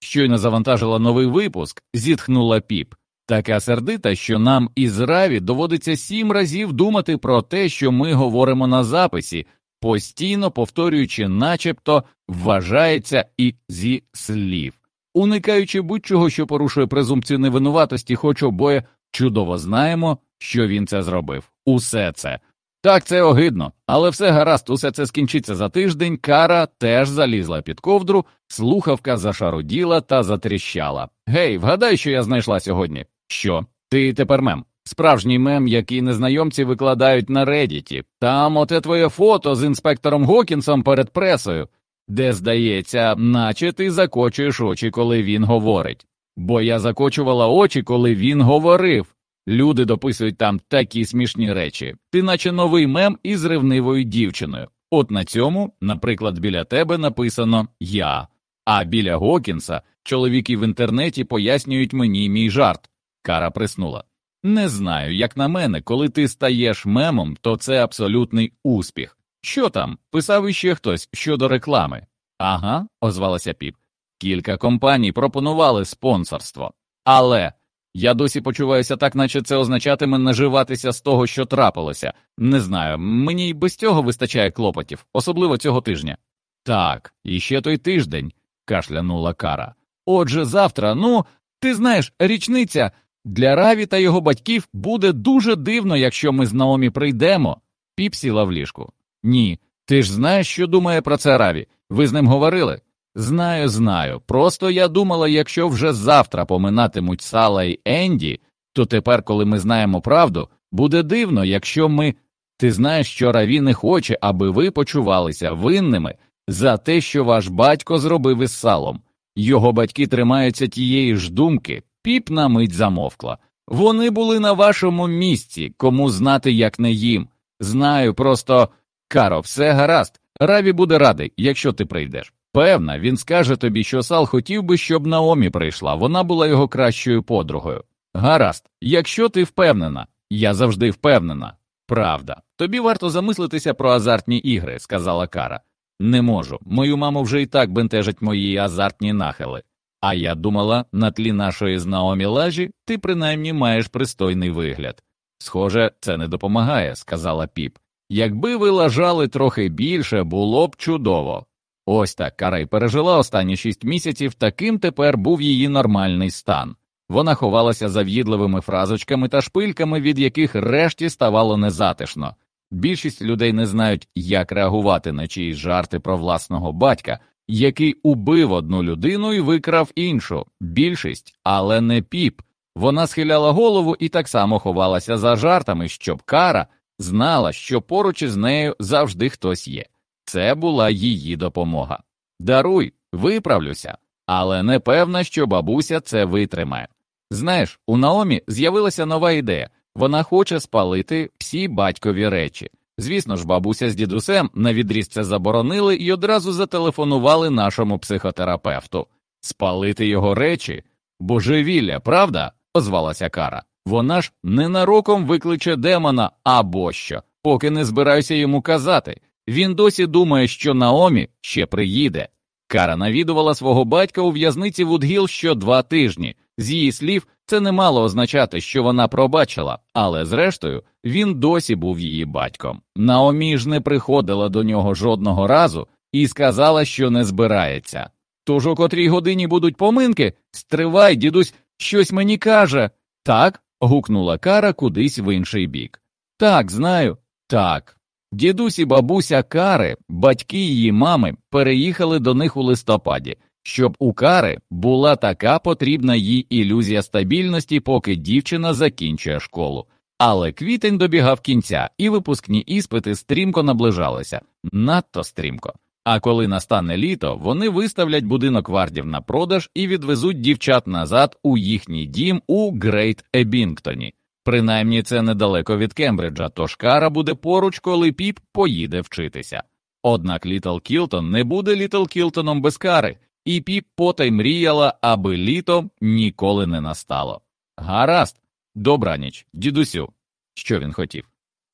Speaker 1: Щойно завантажила новий випуск, зітхнула піп, така сердита, що нам із Раві доводиться сім разів думати про те, що ми говоримо на записі, постійно повторюючи, начебто вважається і зі слів. Уникаючи будь-чого, що порушує презумпцію невинуватості, хоч обоє чудово знаємо, що він це зробив. Усе це. Так, це огидно, але все гаразд, усе це скінчиться за тиждень. Кара теж залізла під ковдру, слухавка зашаруділа та затріщала. Гей, вгадай, що я знайшла сьогодні. Що? Ти тепер мем. Справжній мем, який незнайомці викладають на редіті. Там оте твоє фото з інспектором Гокінсом перед пресою де, здається, наче ти закочуєш очі, коли він говорить. Бо я закочувала очі, коли він говорив. Люди дописують там такі смішні речі, ти наче новий мем із ревнивою дівчиною. От на цьому, наприклад, біля тебе написано Я, а біля Гокінса чоловіки в інтернеті пояснюють мені мій жарт. Кара приснула. Не знаю, як на мене, коли ти стаєш мемом, то це абсолютний успіх. Що там? Писав іще хтось щодо реклами. Ага, озвалася піп. Кілька компаній пропонували спонсорство. Але я досі почуваюся так, наче це означатиме наживатися з того, що трапилося. Не знаю, мені й без цього вистачає клопотів, особливо цього тижня. Так, і ще той тиждень, кашлянула Кара. Отже, завтра, ну, ти знаєш, річниця для Раві та його батьків буде дуже дивно, якщо ми з Наомі прийдемо. Піп сіла в ліжку. Ні. Ти ж знаєш, що думає про це Раві. Ви з ним говорили? Знаю, знаю. Просто я думала, якщо вже завтра поминатимуть Сала й Енді, то тепер, коли ми знаємо правду, буде дивно, якщо ми. Ти знаєш, що Раві не хоче, аби ви почувалися винними за те, що ваш батько зробив із салом. Його батьки тримаються тієї ж думки, піп на мить замовкла. Вони були на вашому місці, кому знати, як не їм. Знаю, просто Каро, все гаразд. Раві буде радий, якщо ти прийдеш. Певна, він скаже тобі, що Сал хотів би, щоб Наомі прийшла, вона була його кращою подругою. Гаразд, якщо ти впевнена, я завжди впевнена. Правда, тобі варто замислитися про азартні ігри, сказала Кара. Не можу. Мою маму вже і так бентежать мої азартні нахили. А я думала, на тлі нашої з Наомі лажі ти принаймні маєш пристойний вигляд. Схоже, це не допомагає, сказала піп. Якби ви лажали трохи більше, було б чудово. Ось так Карай пережила останні шість місяців, таким тепер був її нормальний стан. Вона ховалася за в'їдливими фразочками та шпильками, від яких решті ставало незатишно. Більшість людей не знають, як реагувати на чиїсь жарти про власного батька, який убив одну людину і викрав іншу. Більшість, але не піп. Вона схиляла голову і так само ховалася за жартами, щоб кара знала, що поруч із нею завжди хтось є. Це була її допомога. Даруй, виправлюся, але не певна, що бабуся це витримає. Знаєш, у Наомі з'явилася нова ідея вона хоче спалити всі батькові речі. Звісно ж, бабуся з дідусем на відріз це заборонили і одразу зателефонували нашому психотерапевту. Спалити його речі? Божевілля, правда? озвалася Кара. Вона ж ненароком викличе демона або що, поки не збираюся йому казати. Він досі думає, що Наомі ще приїде. Кара навідувала свого батька у в'язниці Вудгіл що два тижні. З її слів, це не мало означати, що вона пробачила, але зрештою він досі був її батьком. Наомі ж не приходила до нього жодного разу і сказала, що не збирається. Тож о котрій годині будуть поминки, стривай, дідусь, щось мені каже. Так. гукнула Кара кудись в інший бік. Так, знаю, так. Дідусь і бабуся Кари, батьки її мами, переїхали до них у листопаді, щоб у Кари була така потрібна їй ілюзія стабільності, поки дівчина закінчує школу. Але квітень добігав кінця, і випускні іспити стрімко наближалися, надто стрімко. А коли настане літо, вони виставлять будинок вардів на продаж і відвезуть дівчат назад у їхній дім у Грейт Ебінгтоні. Принаймні це недалеко від Кембриджа, тож кара буде поруч, коли піп поїде вчитися. Однак Літл Кілтон не буде Літл Кілтоном без кари, і піп потай мріяла, аби літо ніколи не настало. Гаразд, добраніч, дідусю. Що він хотів?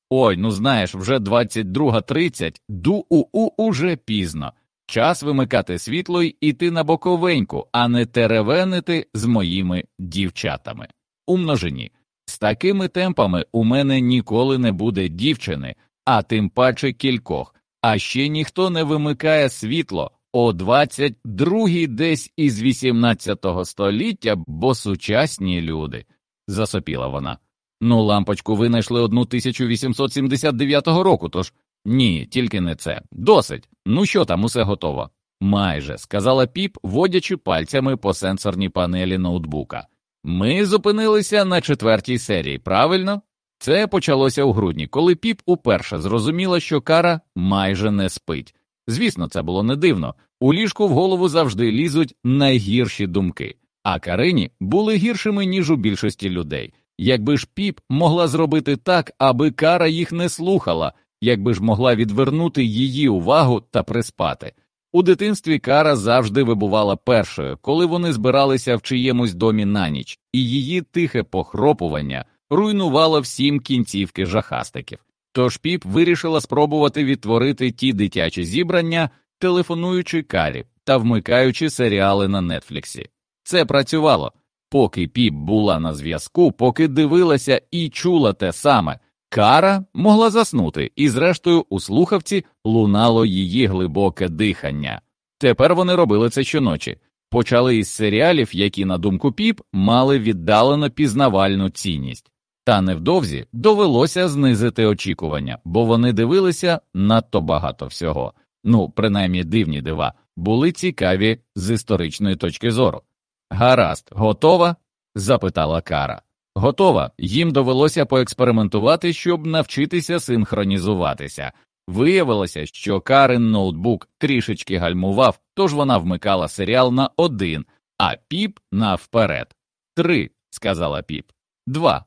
Speaker 1: Ой, ну знаєш, вже 22.30, ду-у-у уже пізно. Час вимикати світло й іти на боковеньку, а не теревенити з моїми дівчатами. У множині. З такими темпами у мене ніколи не буде дівчини, а тим паче кількох, а ще ніхто не вимикає світло о 22-й десь із 18 століття, бо сучасні люди, засопіла вона. Ну, лампочку винайшли одну 1879 року, тож ні, тільки не це. Досить. Ну що там, усе готово? Майже, сказала піп, водячи пальцями по сенсорній панелі ноутбука. Ми зупинилися на четвертій серії, правильно? Це почалося у грудні, коли піп уперше зрозуміла, що кара майже не спить. Звісно, це було не дивно. У ліжку в голову завжди лізуть найгірші думки, а Карині були гіршими, ніж у більшості людей. Якби ж піп могла зробити так, аби кара їх не слухала, якби ж могла відвернути її увагу та приспати. У дитинстві Кара завжди вибувала першою, коли вони збиралися в чиємусь домі на ніч, і її тихе похропування руйнувало всім кінцівки жахастиків. Тож піп вирішила спробувати відтворити ті дитячі зібрання, телефонуючи карі та вмикаючи серіали на нетфліксі. Це працювало, поки піп була на зв'язку, поки дивилася і чула те саме. Кара могла заснути, і, зрештою, у слухавці лунало її глибоке дихання. Тепер вони робили це щоночі. Почали із серіалів, які, на думку піп, мали віддалено пізнавальну цінність. Та невдовзі довелося знизити очікування, бо вони дивилися надто багато всього. Ну, принаймні дивні дива, були цікаві з історичної точки зору. Гаразд, готова? запитала Кара. Готова, їм довелося поекспериментувати, щоб навчитися синхронізуватися. Виявилося, що Карен ноутбук трішечки гальмував, тож вона вмикала серіал на один, а піп на вперед. Три, сказала піп. Два.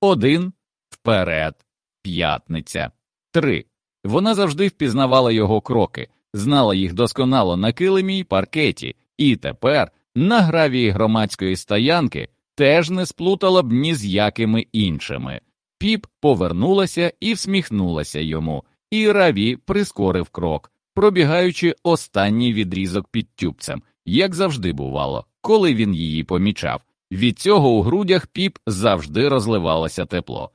Speaker 1: Один вперед. П'ятниця. Три. Вона завжди впізнавала його кроки. знала їх досконало на килимі й паркеті, і тепер на гравії громадської стоянки теж не сплутала б ні з якими іншими. Піп повернулася і всміхнулася йому, і Раві прискорив крок, пробігаючи останній відрізок під тюбцем, як завжди бувало, коли він її помічав. Від цього у грудях піп завжди розливалося тепло.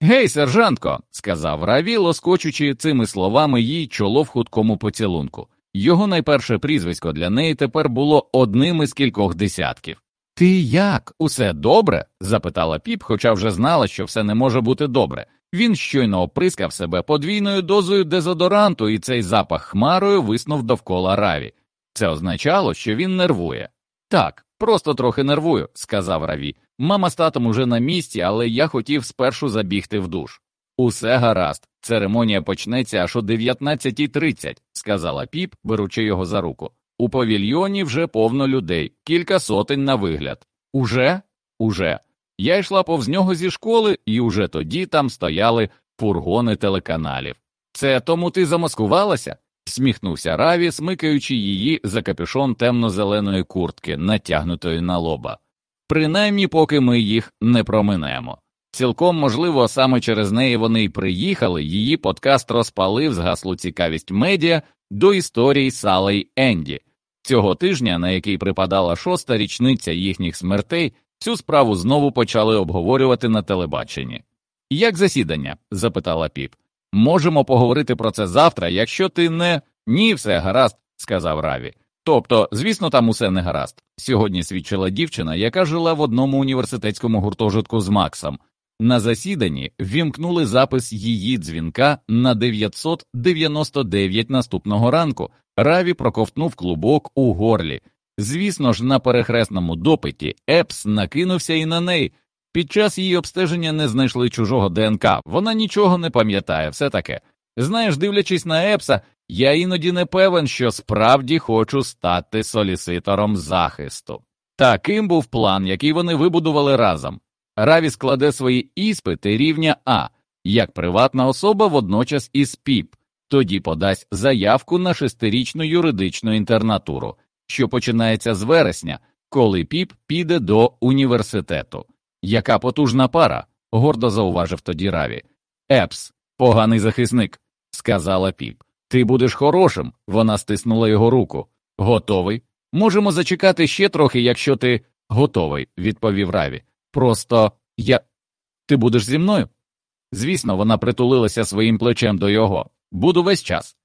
Speaker 1: Гей, сержантко, сказав Раві, лоскочучи цими словами їй чоло в худкому поцілунку. Його найперше прізвисько для неї тепер було одним із кількох десятків. Ти як? Усе добре? запитала піп, хоча вже знала, що все не може бути добре. Він щойно оприскав себе подвійною дозою дезодоранту, і цей запах хмарою виснув довкола раві. Це означало, що він нервує. Так, просто трохи нервую, сказав Раві. Мама з татом уже на місці, але я хотів спершу забігти в душ. Усе гаразд, церемонія почнеться аж о 19.30», – сказала піп, беручи його за руку. У павільйоні вже повно людей, кілька сотень на вигляд. Уже? Уже. Я йшла повз нього зі школи, і уже тоді там стояли фургони телеканалів. Це тому ти замаскувалася? сміхнувся Раві, смикаючи її за капюшон темно-зеленої куртки, натягнутої на лоба. Принаймні, поки ми їх не проминемо. Цілком можливо, саме через неї вони й приїхали, її подкаст розпалив згаслу цікавість медіа до історії Сала й Енді. Цього тижня, на який припадала шоста річниця їхніх смертей, цю справу знову почали обговорювати на телебаченні. Як засідання? запитала піп. Можемо поговорити про це завтра, якщо ти не ні, все гаразд, сказав Раві. Тобто, звісно, там усе не гаразд. Сьогодні свідчила дівчина, яка жила в одному університетському гуртожитку з Максом. На засіданні вімкнули запис її дзвінка на 999 наступного ранку. Раві проковтнув клубок у горлі. Звісно ж, на перехресному допиті Епс накинувся і на неї. Під час її обстеження не знайшли чужого ДНК. Вона нічого не пам'ятає, все таке. Знаєш, дивлячись на Епса, я іноді не певен, що справді хочу стати соліситором захисту. Таким був план, який вони вибудували разом. Раві складе свої іспити рівня А як приватна особа водночас із ПІП, тоді подасть заявку на шестирічну юридичну інтернатуру, що починається з вересня, коли піп піде до університету. Яка потужна пара, гордо зауважив тоді Раві. Епс, поганий захисник, сказала піп. Ти будеш хорошим. Вона стиснула його руку. Готовий? Можемо зачекати ще трохи, якщо ти готовий, відповів Раві. Просто я. Ти будеш зі мною? Звісно, вона притулилася своїм плечем до його. Буду весь час.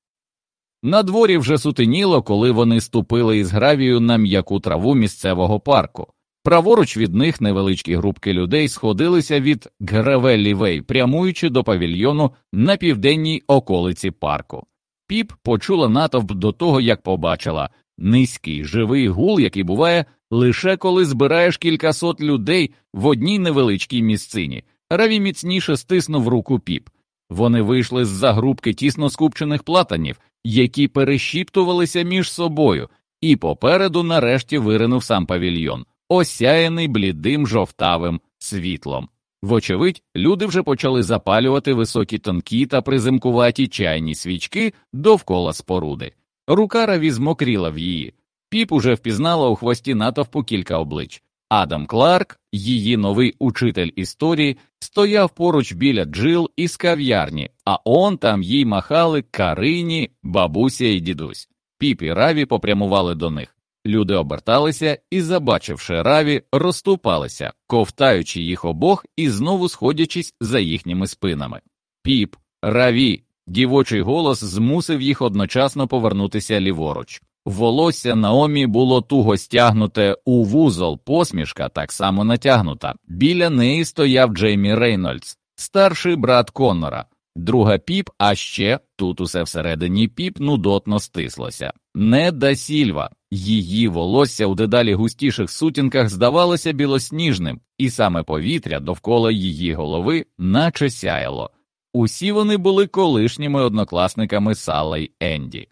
Speaker 1: На дворі вже сутеніло, коли вони ступили із гравію на м'яку траву місцевого парку. Праворуч від них невеличкі групки людей сходилися від Гревеллі-Вей, прямуючи до павільйону на південній околиці парку. Піп почула натовп до того, як побачила низький живий гул, який буває лише коли збираєш кількасот людей в одній невеличкій місцині. Раві міцніше стиснув руку піп. Вони вийшли з за групки тісно скупчених платанів, які перешіптувалися між собою, і попереду нарешті виринув сам павільйон, осяяний блідим жовтавим світлом. Вочевидь, люди вже почали запалювати високі тонкі та призимкуваті чайні свічки довкола споруди. Рука Раві змокріла в її. Піп уже впізнала у хвості натовпу кілька облич. Адам Кларк, її новий учитель історії, стояв поруч біля джил із кав'ярні, а он там їй махали Карині, бабуся і дідусь. Піп і Раві попрямували до них. Люди оберталися і, забачивши раві, розступалися, ковтаючи їх обох і знову сходячись за їхніми спинами. Піп, раві, дівочий голос змусив їх одночасно повернутися ліворуч. Волосся Наомі було туго стягнуте у вузол, посмішка так само натягнута. Біля неї стояв Джеймі Рейнольдс, старший брат Коннора. Друга піп, а ще тут усе всередині піп нудотно стислося. Не да сільва, її волосся у дедалі густіших сутінках здавалося білосніжним, і саме повітря довкола її голови наче сяяло. Усі вони були колишніми однокласниками Сала й Енді.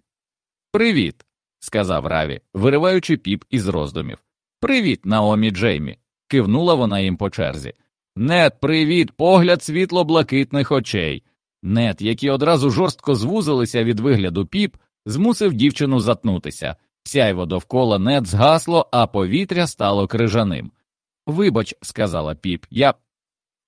Speaker 1: Привіт, сказав Раві, вириваючи піп із роздумів. Привіт, Наомі Джеймі. кивнула вона їм по черзі. Нет, привіт, погляд світло блакитних очей. Нет, які одразу жорстко звузилися від вигляду піп, змусив дівчину затнутися. Сяйво довкола нед згасло, а повітря стало крижаним. Вибач, сказала піп, я.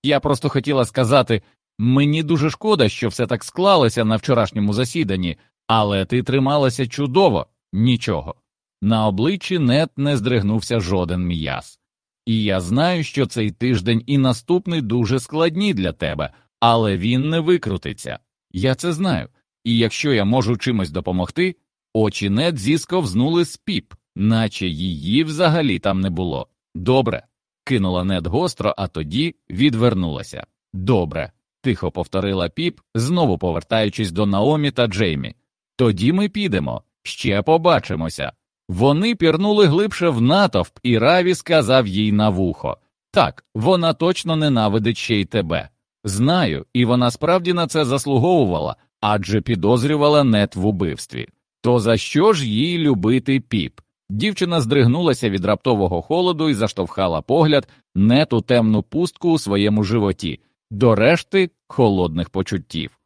Speaker 1: Я просто хотіла сказати мені дуже шкода, що все так склалося на вчорашньому засіданні, але ти трималася чудово, нічого. На обличчі нет не здригнувся жоден м'яз. І я знаю, що цей тиждень і наступний дуже складні для тебе, але він не викрутиться. Я це знаю. І якщо я можу чимось допомогти, очі нет зісковзнули з піп, наче її взагалі там не було. Добре. кинула нед гостро, а тоді відвернулася. Добре, тихо повторила піп, знову повертаючись до Наомі та Джеймі. Тоді ми підемо, ще побачимося. Вони пірнули глибше в натовп, і Раві сказав їй на вухо так, вона точно ненавидить ще й тебе. Знаю, і вона справді на це заслуговувала, адже підозрювала нет в убивстві. То за що ж їй любити піп? Дівчина здригнулася від раптового холоду і заштовхала погляд нет у темну пустку у своєму животі, до решти холодних почуттів.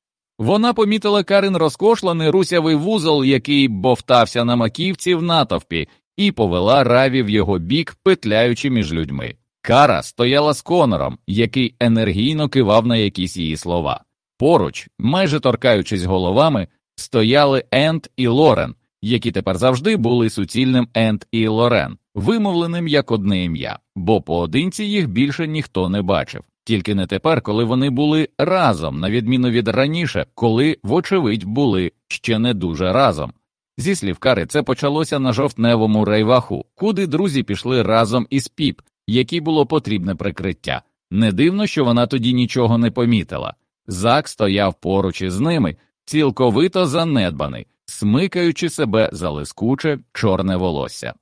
Speaker 1: Вона помітила Карин розкошланий русявий вузол, який бовтався на маківці в натовпі, і повела раві в його бік, петляючи між людьми. Кара стояла з Конором, який енергійно кивав на якісь її слова. Поруч, майже торкаючись головами, стояли Ент і Лорен, які тепер завжди були суцільним Ент і Лорен, вимовленим як одне ім'я, бо поодинці їх більше ніхто не бачив. Тільки не тепер, коли вони були разом, на відміну від раніше, коли, вочевидь, були ще не дуже разом. Зі слів Кари, це почалося на жовтневому рейваху, куди друзі пішли разом із піп, якій було потрібне прикриття. Не дивно, що вона тоді нічого не помітила. Зак стояв поруч із ними, цілковито занедбаний, смикаючи себе за лискуче чорне волосся.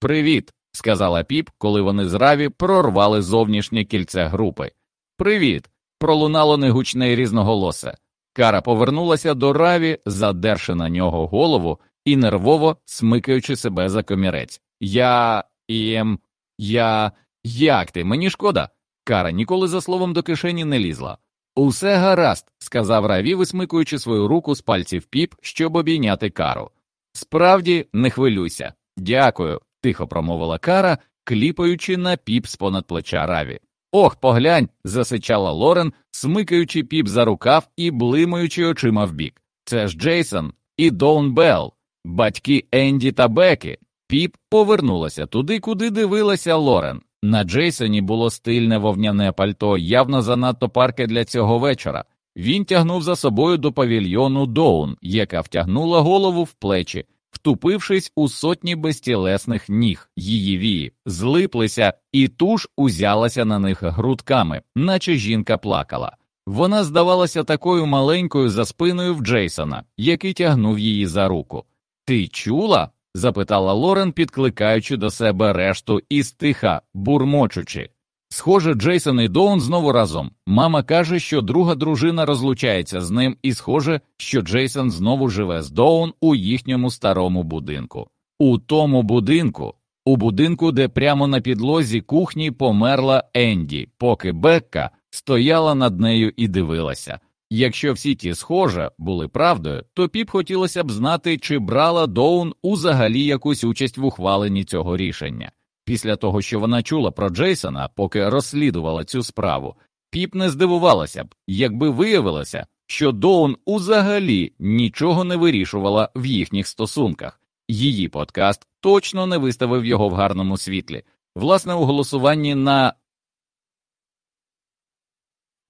Speaker 1: Привіт, сказала піп, коли вони з раві прорвали зовнішнє кільце групи. Привіт. пролунало негучне і різноголосе. Кара повернулася до раві, задерши на нього голову і нервово смикаючи себе за комірець. Я. ім. я. Як ти? Мені шкода. Кара ніколи за словом до кишені не лізла. Усе гаразд, сказав Раві, висмикуючи свою руку з пальців піп, щоб обійняти кару. Справді, не хвилюйся. Дякую, тихо промовила кара, кліпаючи на піп з понад плеча Раві. Ох, поглянь, засичала Лорен, смикаючи піп за рукав і блимаючи очима вбік. Це ж Джейсон і Доун Белл, батьки Енді та Бекі. Піп повернулася туди, куди дивилася Лорен. На Джейсоні було стильне вовняне пальто, явно занадто жарке для цього вечора. Він тягнув за собою до павільйону Доун, яка втягнула голову в плечі, втупившись у сотні безтілесних ніг, її вії, злиплися, і туш узялася на них грудками, наче жінка плакала. Вона здавалася такою маленькою за спиною в Джейсона, який тягнув її за руку. Ти чула? запитала Лорен, підкликаючи до себе решту і стиха, бурмочучи. Схоже, Джейсон і Доун знову разом. Мама каже, що друга дружина розлучається з ним, і схоже, що Джейсон знову живе з Доун у їхньому старому будинку. У тому будинку, у будинку, де прямо на підлозі кухні померла Енді, поки Бекка стояла над нею і дивилася. Якщо всі ті схоже були правдою, то піп хотілося б знати, чи брала Доун узагалі якусь участь в ухваленні цього рішення. Після того, що вона чула про Джейсона, поки розслідувала цю справу, піп не здивувалася б, якби виявилося, що Доун узагалі нічого не вирішувала в їхніх стосунках. Її подкаст точно не виставив його в гарному світлі. Власне, у голосуванні на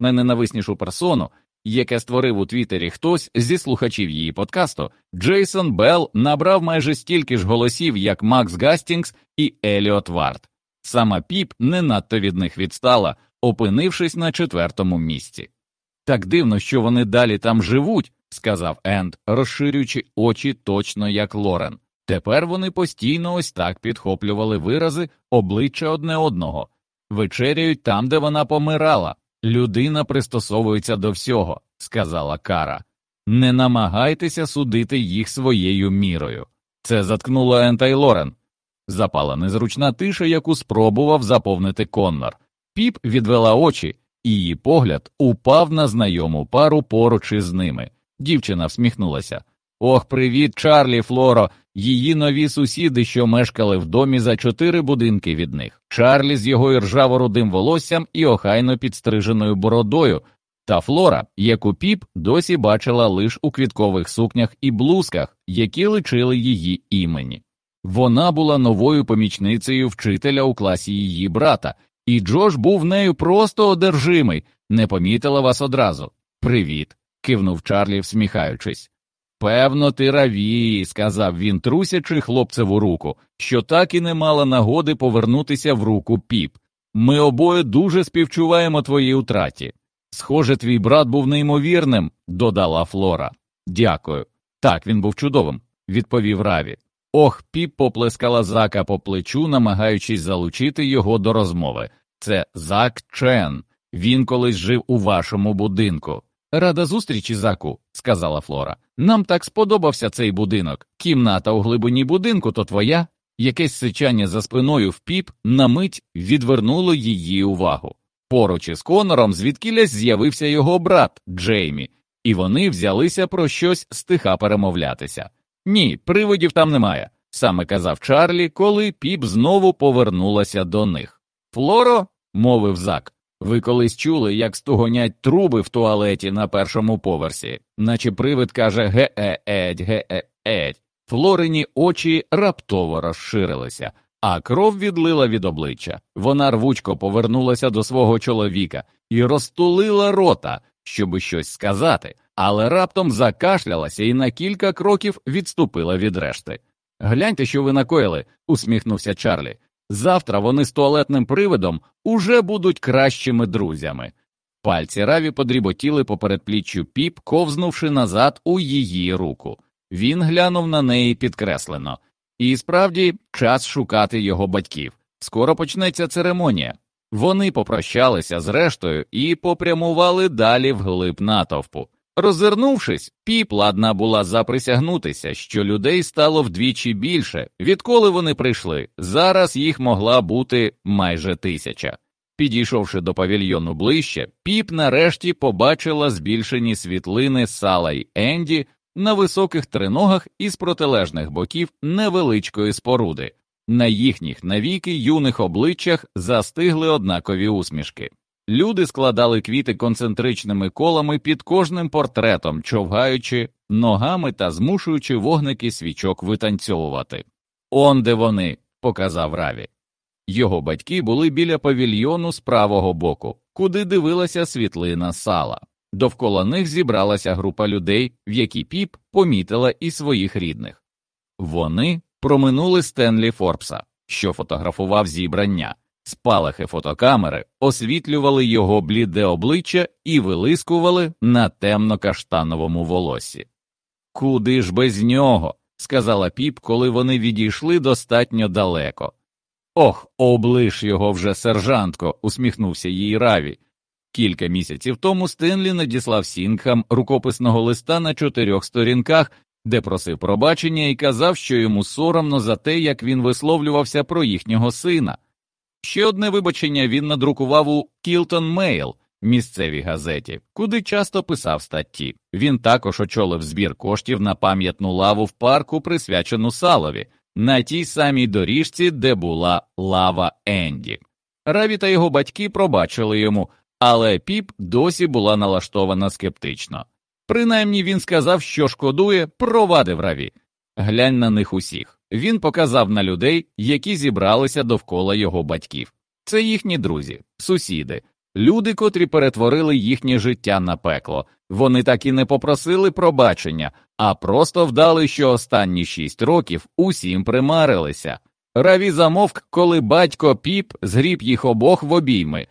Speaker 1: найненависнішу персону, яке створив у Твіттері хтось зі слухачів її подкасту, Джейсон Белл набрав майже стільки ж голосів, як Макс Гастінгс і Еліот Варт. Сама піп не надто від них відстала, опинившись на четвертому місці. Так дивно, що вони далі там живуть, сказав Ент, розширюючи очі точно як Лорен. Тепер вони постійно ось так підхоплювали вирази обличчя одне одного, вечеряють там, де вона помирала, Людина пристосовується до всього, сказала Кара. Не намагайтеся судити їх своєю мірою. Це заткнуло Ента й Лорен. Запала незручна тиша, яку спробував заповнити Коннор. Піп відвела очі, і її погляд упав на знайому пару поруч із ними. Дівчина всміхнулася. Ох, привіт, Чарлі Флоро, її нові сусіди, що мешкали в домі за чотири будинки від них. Чарлі з його іржаво-рудим волоссям і охайно підстриженою бородою, та Флора, яку піп досі бачила лише у квіткових сукнях і блузках, які личили її імені. Вона була новою помічницею вчителя у класі її брата, і Джош був нею просто одержимий, не помітила вас одразу. Привіт, кивнув Чарлі, всміхаючись. Певно, ти равій, сказав він, трусячи хлопцеву руку, що так і не мала нагоди повернутися в руку піп. Ми обоє дуже співчуваємо твоїй утраті. Схоже, твій брат був неймовірним, додала Флора. Дякую. Так, він був чудовим, відповів Раві. Ох, піп поплескала зака по плечу, намагаючись залучити його до розмови. Це Зак Чен. Він колись жив у вашому будинку. Рада зустрічі, заку, сказала Флора. Нам так сподобався цей будинок. Кімната у глибині будинку то твоя. Якесь сичання за спиною в піп на мить відвернуло її увагу. Поруч із Конором звідкілясь з'явився його брат Джеймі, і вони взялися про щось стиха перемовлятися. Ні, привидів там немає, саме казав Чарлі, коли піп знову повернулася до них. Флоро, мовив зак, ви колись чули, як стугонять труби в туалеті на першому поверсі, наче привид каже ге-е-едь, ге-е-едь. Флорині очі раптово розширилися, а кров відлила від обличчя. Вона рвучко повернулася до свого чоловіка і розтулила рота, щоби щось сказати, але раптом закашлялася і на кілька кроків відступила від решти. Гляньте, що ви накоїли, усміхнувся Чарлі. Завтра вони з туалетним привидом уже будуть кращими друзями. Пальці раві подріботіли по передпліччю піп, ковзнувши назад у її руку. Він глянув на неї підкреслено. І справді час шукати його батьків. Скоро почнеться церемонія. Вони попрощалися з рештою і попрямували далі вглиб натовпу. Розвернувшись, піп ладна була заприсягнутися, що людей стало вдвічі більше, відколи вони прийшли. Зараз їх могла бути майже тисяча. Підійшовши до павільйону ближче, піп нарешті побачила збільшені світлини Сала й Енді на високих триногах із протилежних боків невеличкої споруди. На їхніх навіки юних обличчях застигли однакові усмішки. Люди складали квіти концентричними колами під кожним портретом, човгаючи ногами та змушуючи вогники свічок витанцьовувати. Он де вони, показав Раві. Його батьки були біля павільйону з правого боку, куди дивилася світлина сала. Довкола них зібралася група людей, в якій піп помітила і своїх рідних. Вони проминули Стенлі Форбса, що фотографував зібрання. Спалахи фотокамери освітлювали його бліде обличчя і вилискували на темно-каштановому волосі. Куди ж без нього? сказала піп, коли вони відійшли достатньо далеко. Ох, облиш його вже, сержантко, усміхнувся їй Раві. Кілька місяців тому Стенлі надіслав Сінгхам рукописного листа на чотирьох сторінках, де просив пробачення і казав, що йому соромно за те, як він висловлювався про їхнього сина. Ще одне вибачення він надрукував у Кілтон Мейл, місцевій газеті, куди часто писав статті. Він також очолив збір коштів на пам'ятну лаву в парку, присвячену салові, на тій самій доріжці, де була лава Енді. Раві та його батьки пробачили йому, але піп досі була налаштована скептично. Принаймні він сказав, що шкодує, провадив раві. Глянь на них усіх. Він показав на людей, які зібралися довкола його батьків. Це їхні друзі, сусіди, люди, котрі перетворили їхнє життя на пекло. Вони так і не попросили пробачення, а просто вдали, що останні шість років усім примарилися. Раві замовк, коли батько піп згріб їх обох в обійми.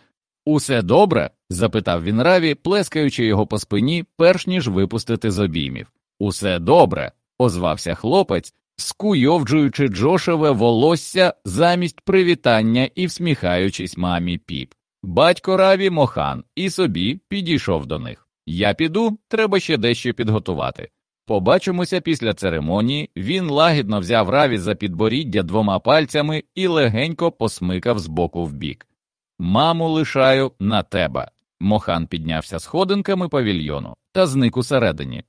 Speaker 1: Усе добре? запитав він Раві, плескаючи його по спині, перш ніж випустити з обіймів. Усе добре, озвався хлопець, скуйовджуючи Джошеве волосся замість привітання і всміхаючись мамі піп. Батько Раві Мохан і собі підійшов до них. Я піду, треба ще дещо підготувати. Побачимося після церемонії. Він лагідно взяв раві за підборіддя двома пальцями і легенько посмикав з боку в бік. Маму лишаю на тебе. Мохан піднявся сходинками павільйону та зник усередині.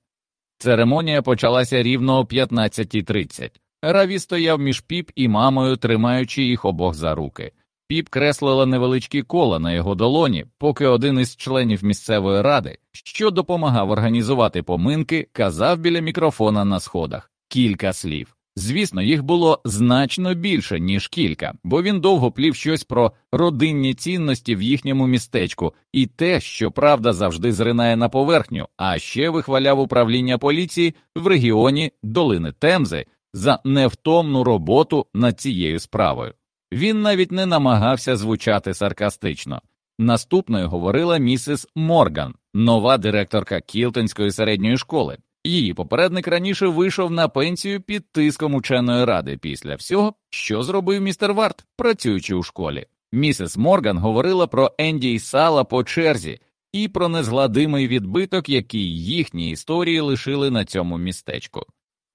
Speaker 1: Церемонія почалася рівно о 15.30. Раві стояв між піп і мамою, тримаючи їх обох за руки. Піп креслила невеличкі кола на його долоні, поки один із членів місцевої ради, що допомагав організувати поминки, казав біля мікрофона на сходах кілька слів. Звісно, їх було значно більше, ніж кілька, бо він довго плів щось про родинні цінності в їхньому містечку і те, що правда завжди зринає на поверхню, а ще вихваляв управління поліції в регіоні Долини Темзи за невтомну роботу над цією справою. Він навіть не намагався звучати саркастично. Наступною говорила місіс Морган, нова директорка Кілтонської середньої школи. Її попередник раніше вийшов на пенсію під тиском ученої ради після всього, що зробив містер Варт, працюючи у школі. Місіс Морган говорила про Енді і Сала по черзі і про незгладимий відбиток, який їхні історії лишили на цьому містечку.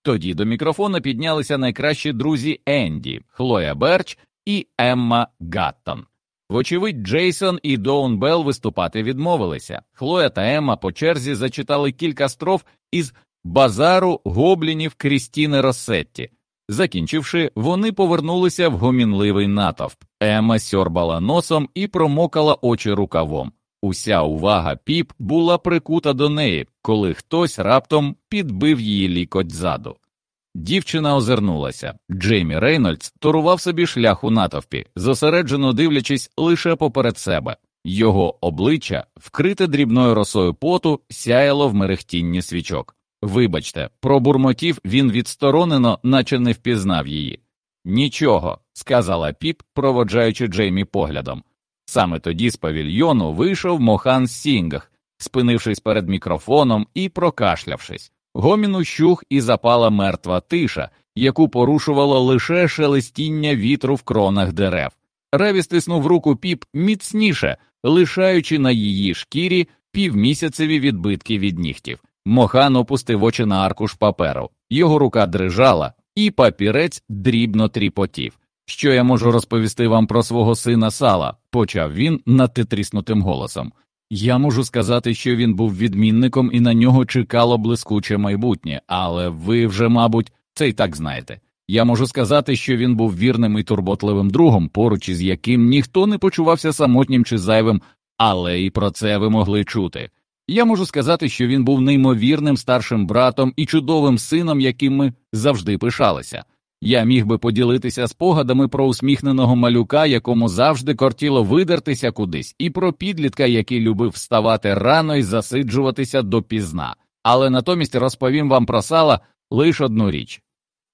Speaker 1: Тоді до мікрофона піднялися найкращі друзі Енді, Хлоя Берч і Емма Гаттон. Вочевидь, Джейсон і Доун Белл виступати відмовилися. Хлоя та Емма по черзі зачитали кілька строф із базару гоблінів Крістіни Росетті. Закінчивши, вони повернулися в гомінливий натовп. Емма сьорбала носом і промокала очі рукавом. Уся увага піп була прикута до неї, коли хтось раптом підбив її лікоть ззаду. Дівчина озирнулася. Джеймі Рейнольдс торував собі шлях у натовпі, зосереджено дивлячись лише поперед себе. Його обличчя, вкрите дрібною росою поту, сяяло в мерехтінні свічок. Вибачте, пробурмотів він відсторонено, наче не впізнав її. Нічого, сказала піп, проводжаючи Джеймі поглядом. Саме тоді з павільйону вийшов Мохан Сінгх, спинившись перед мікрофоном і прокашлявшись. Гомін ущух і запала мертва тиша, яку порушувало лише шелестіння вітру в кронах дерев. Раві стиснув руку піп міцніше, лишаючи на її шкірі півмісяцеві відбитки від нігтів. Мохан опустив очі на аркуш паперу, його рука дрижала, і папірець дрібно тріпотів. Що я можу розповісти вам про свого сина сала, почав він надти тріснутим голосом. Я можу сказати, що він був відмінником і на нього чекало блискуче майбутнє, але ви вже, мабуть, це й так знаєте. Я можу сказати, що він був вірним і турботливим другом, поруч із яким ніхто не почувався самотнім чи зайвим, але і про це ви могли чути. Я можу сказати, що він був неймовірним старшим братом і чудовим сином, яким ми завжди пишалися. Я міг би поділитися спогадами про усміхненого малюка, якому завжди кортіло видертися кудись, і про підлітка, який любив вставати рано і засиджуватися допізна. Але натомість розповім вам про сала лише одну річ.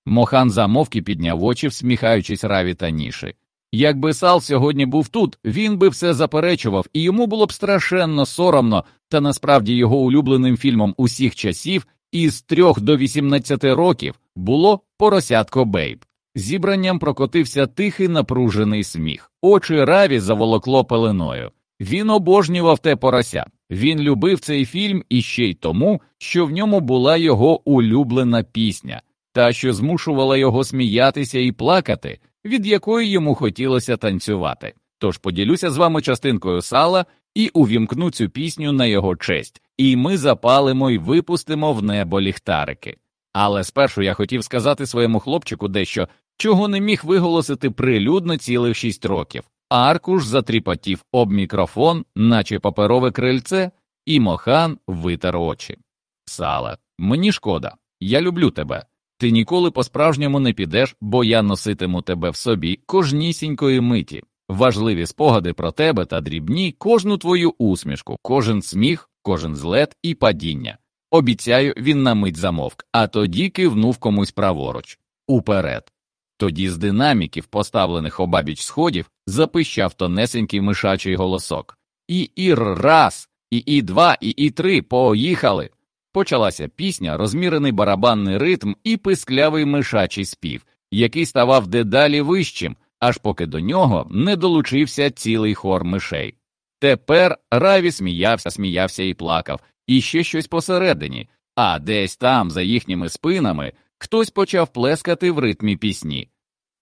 Speaker 1: Мохан замовки підняв очі, всміхаючись раві та ніші. Якби Сал сьогодні був тут, він би все заперечував, і йому було б страшенно соромно, та насправді його улюбленим фільмом усіх часів із трьох до 18 років було поросятко Бейб. Зібранням прокотився тихий напружений сміх. Очі раві заволокло пеленою. Він обожнював те порося. Він любив цей фільм іще й тому, що в ньому була його улюблена пісня, та що змушувала його сміятися і плакати, від якої йому хотілося танцювати. Тож поділюся з вами частинкою сала і увімкну цю пісню на його честь, і ми запалимо і випустимо в небо ліхтарики. Але спершу я хотів сказати своєму хлопчику дещо, чого не міг виголосити прилюдно цілих шість років. Аркуш затріпотів об мікрофон, наче паперове крильце, і мохан витер очі. Сале, мені шкода, я люблю тебе. Ти ніколи по-справжньому не підеш, бо я носитиму тебе в собі кожнісінької миті. Важливі спогади про тебе та дрібні, кожну твою усмішку, кожен сміх, кожен злет і падіння. Обіцяю, він на мить замовк, а тоді кивнув комусь праворуч, уперед. Тоді з динаміків, поставлених обабіч сходів, запищав тонесенький мишачий голосок. І ір раз, і і два, і і три поїхали. Почалася пісня, розмірений барабанний ритм і писклявий мишачий спів, який ставав дедалі вищим, аж поки до нього не долучився цілий хор мишей. Тепер Раві сміявся, сміявся і плакав, і ще щось посередині, а десь там, за їхніми спинами, хтось почав плескати в ритмі пісні.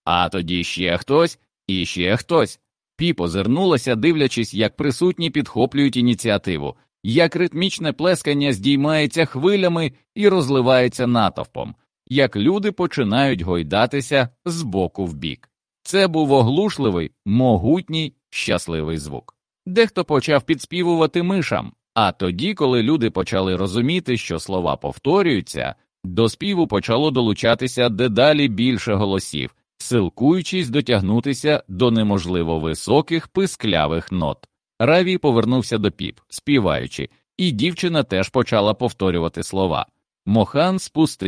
Speaker 1: А тоді ще хтось і ще хтось. Піп озирнулася, дивлячись, як присутні підхоплюють ініціативу. Як ритмічне плескання здіймається хвилями і розливається натовпом, як люди починають гойдатися з боку в бік. Це був оглушливий, могутній, щасливий звук. Дехто почав підспівувати мишам, а тоді, коли люди почали розуміти, що слова повторюються, до співу почало долучатися дедалі більше голосів, силкуючись дотягнутися до неможливо високих писклявих нот. Раві повернувся до піп, співаючи, і дівчина теж почала повторювати слова. Мохан спустив.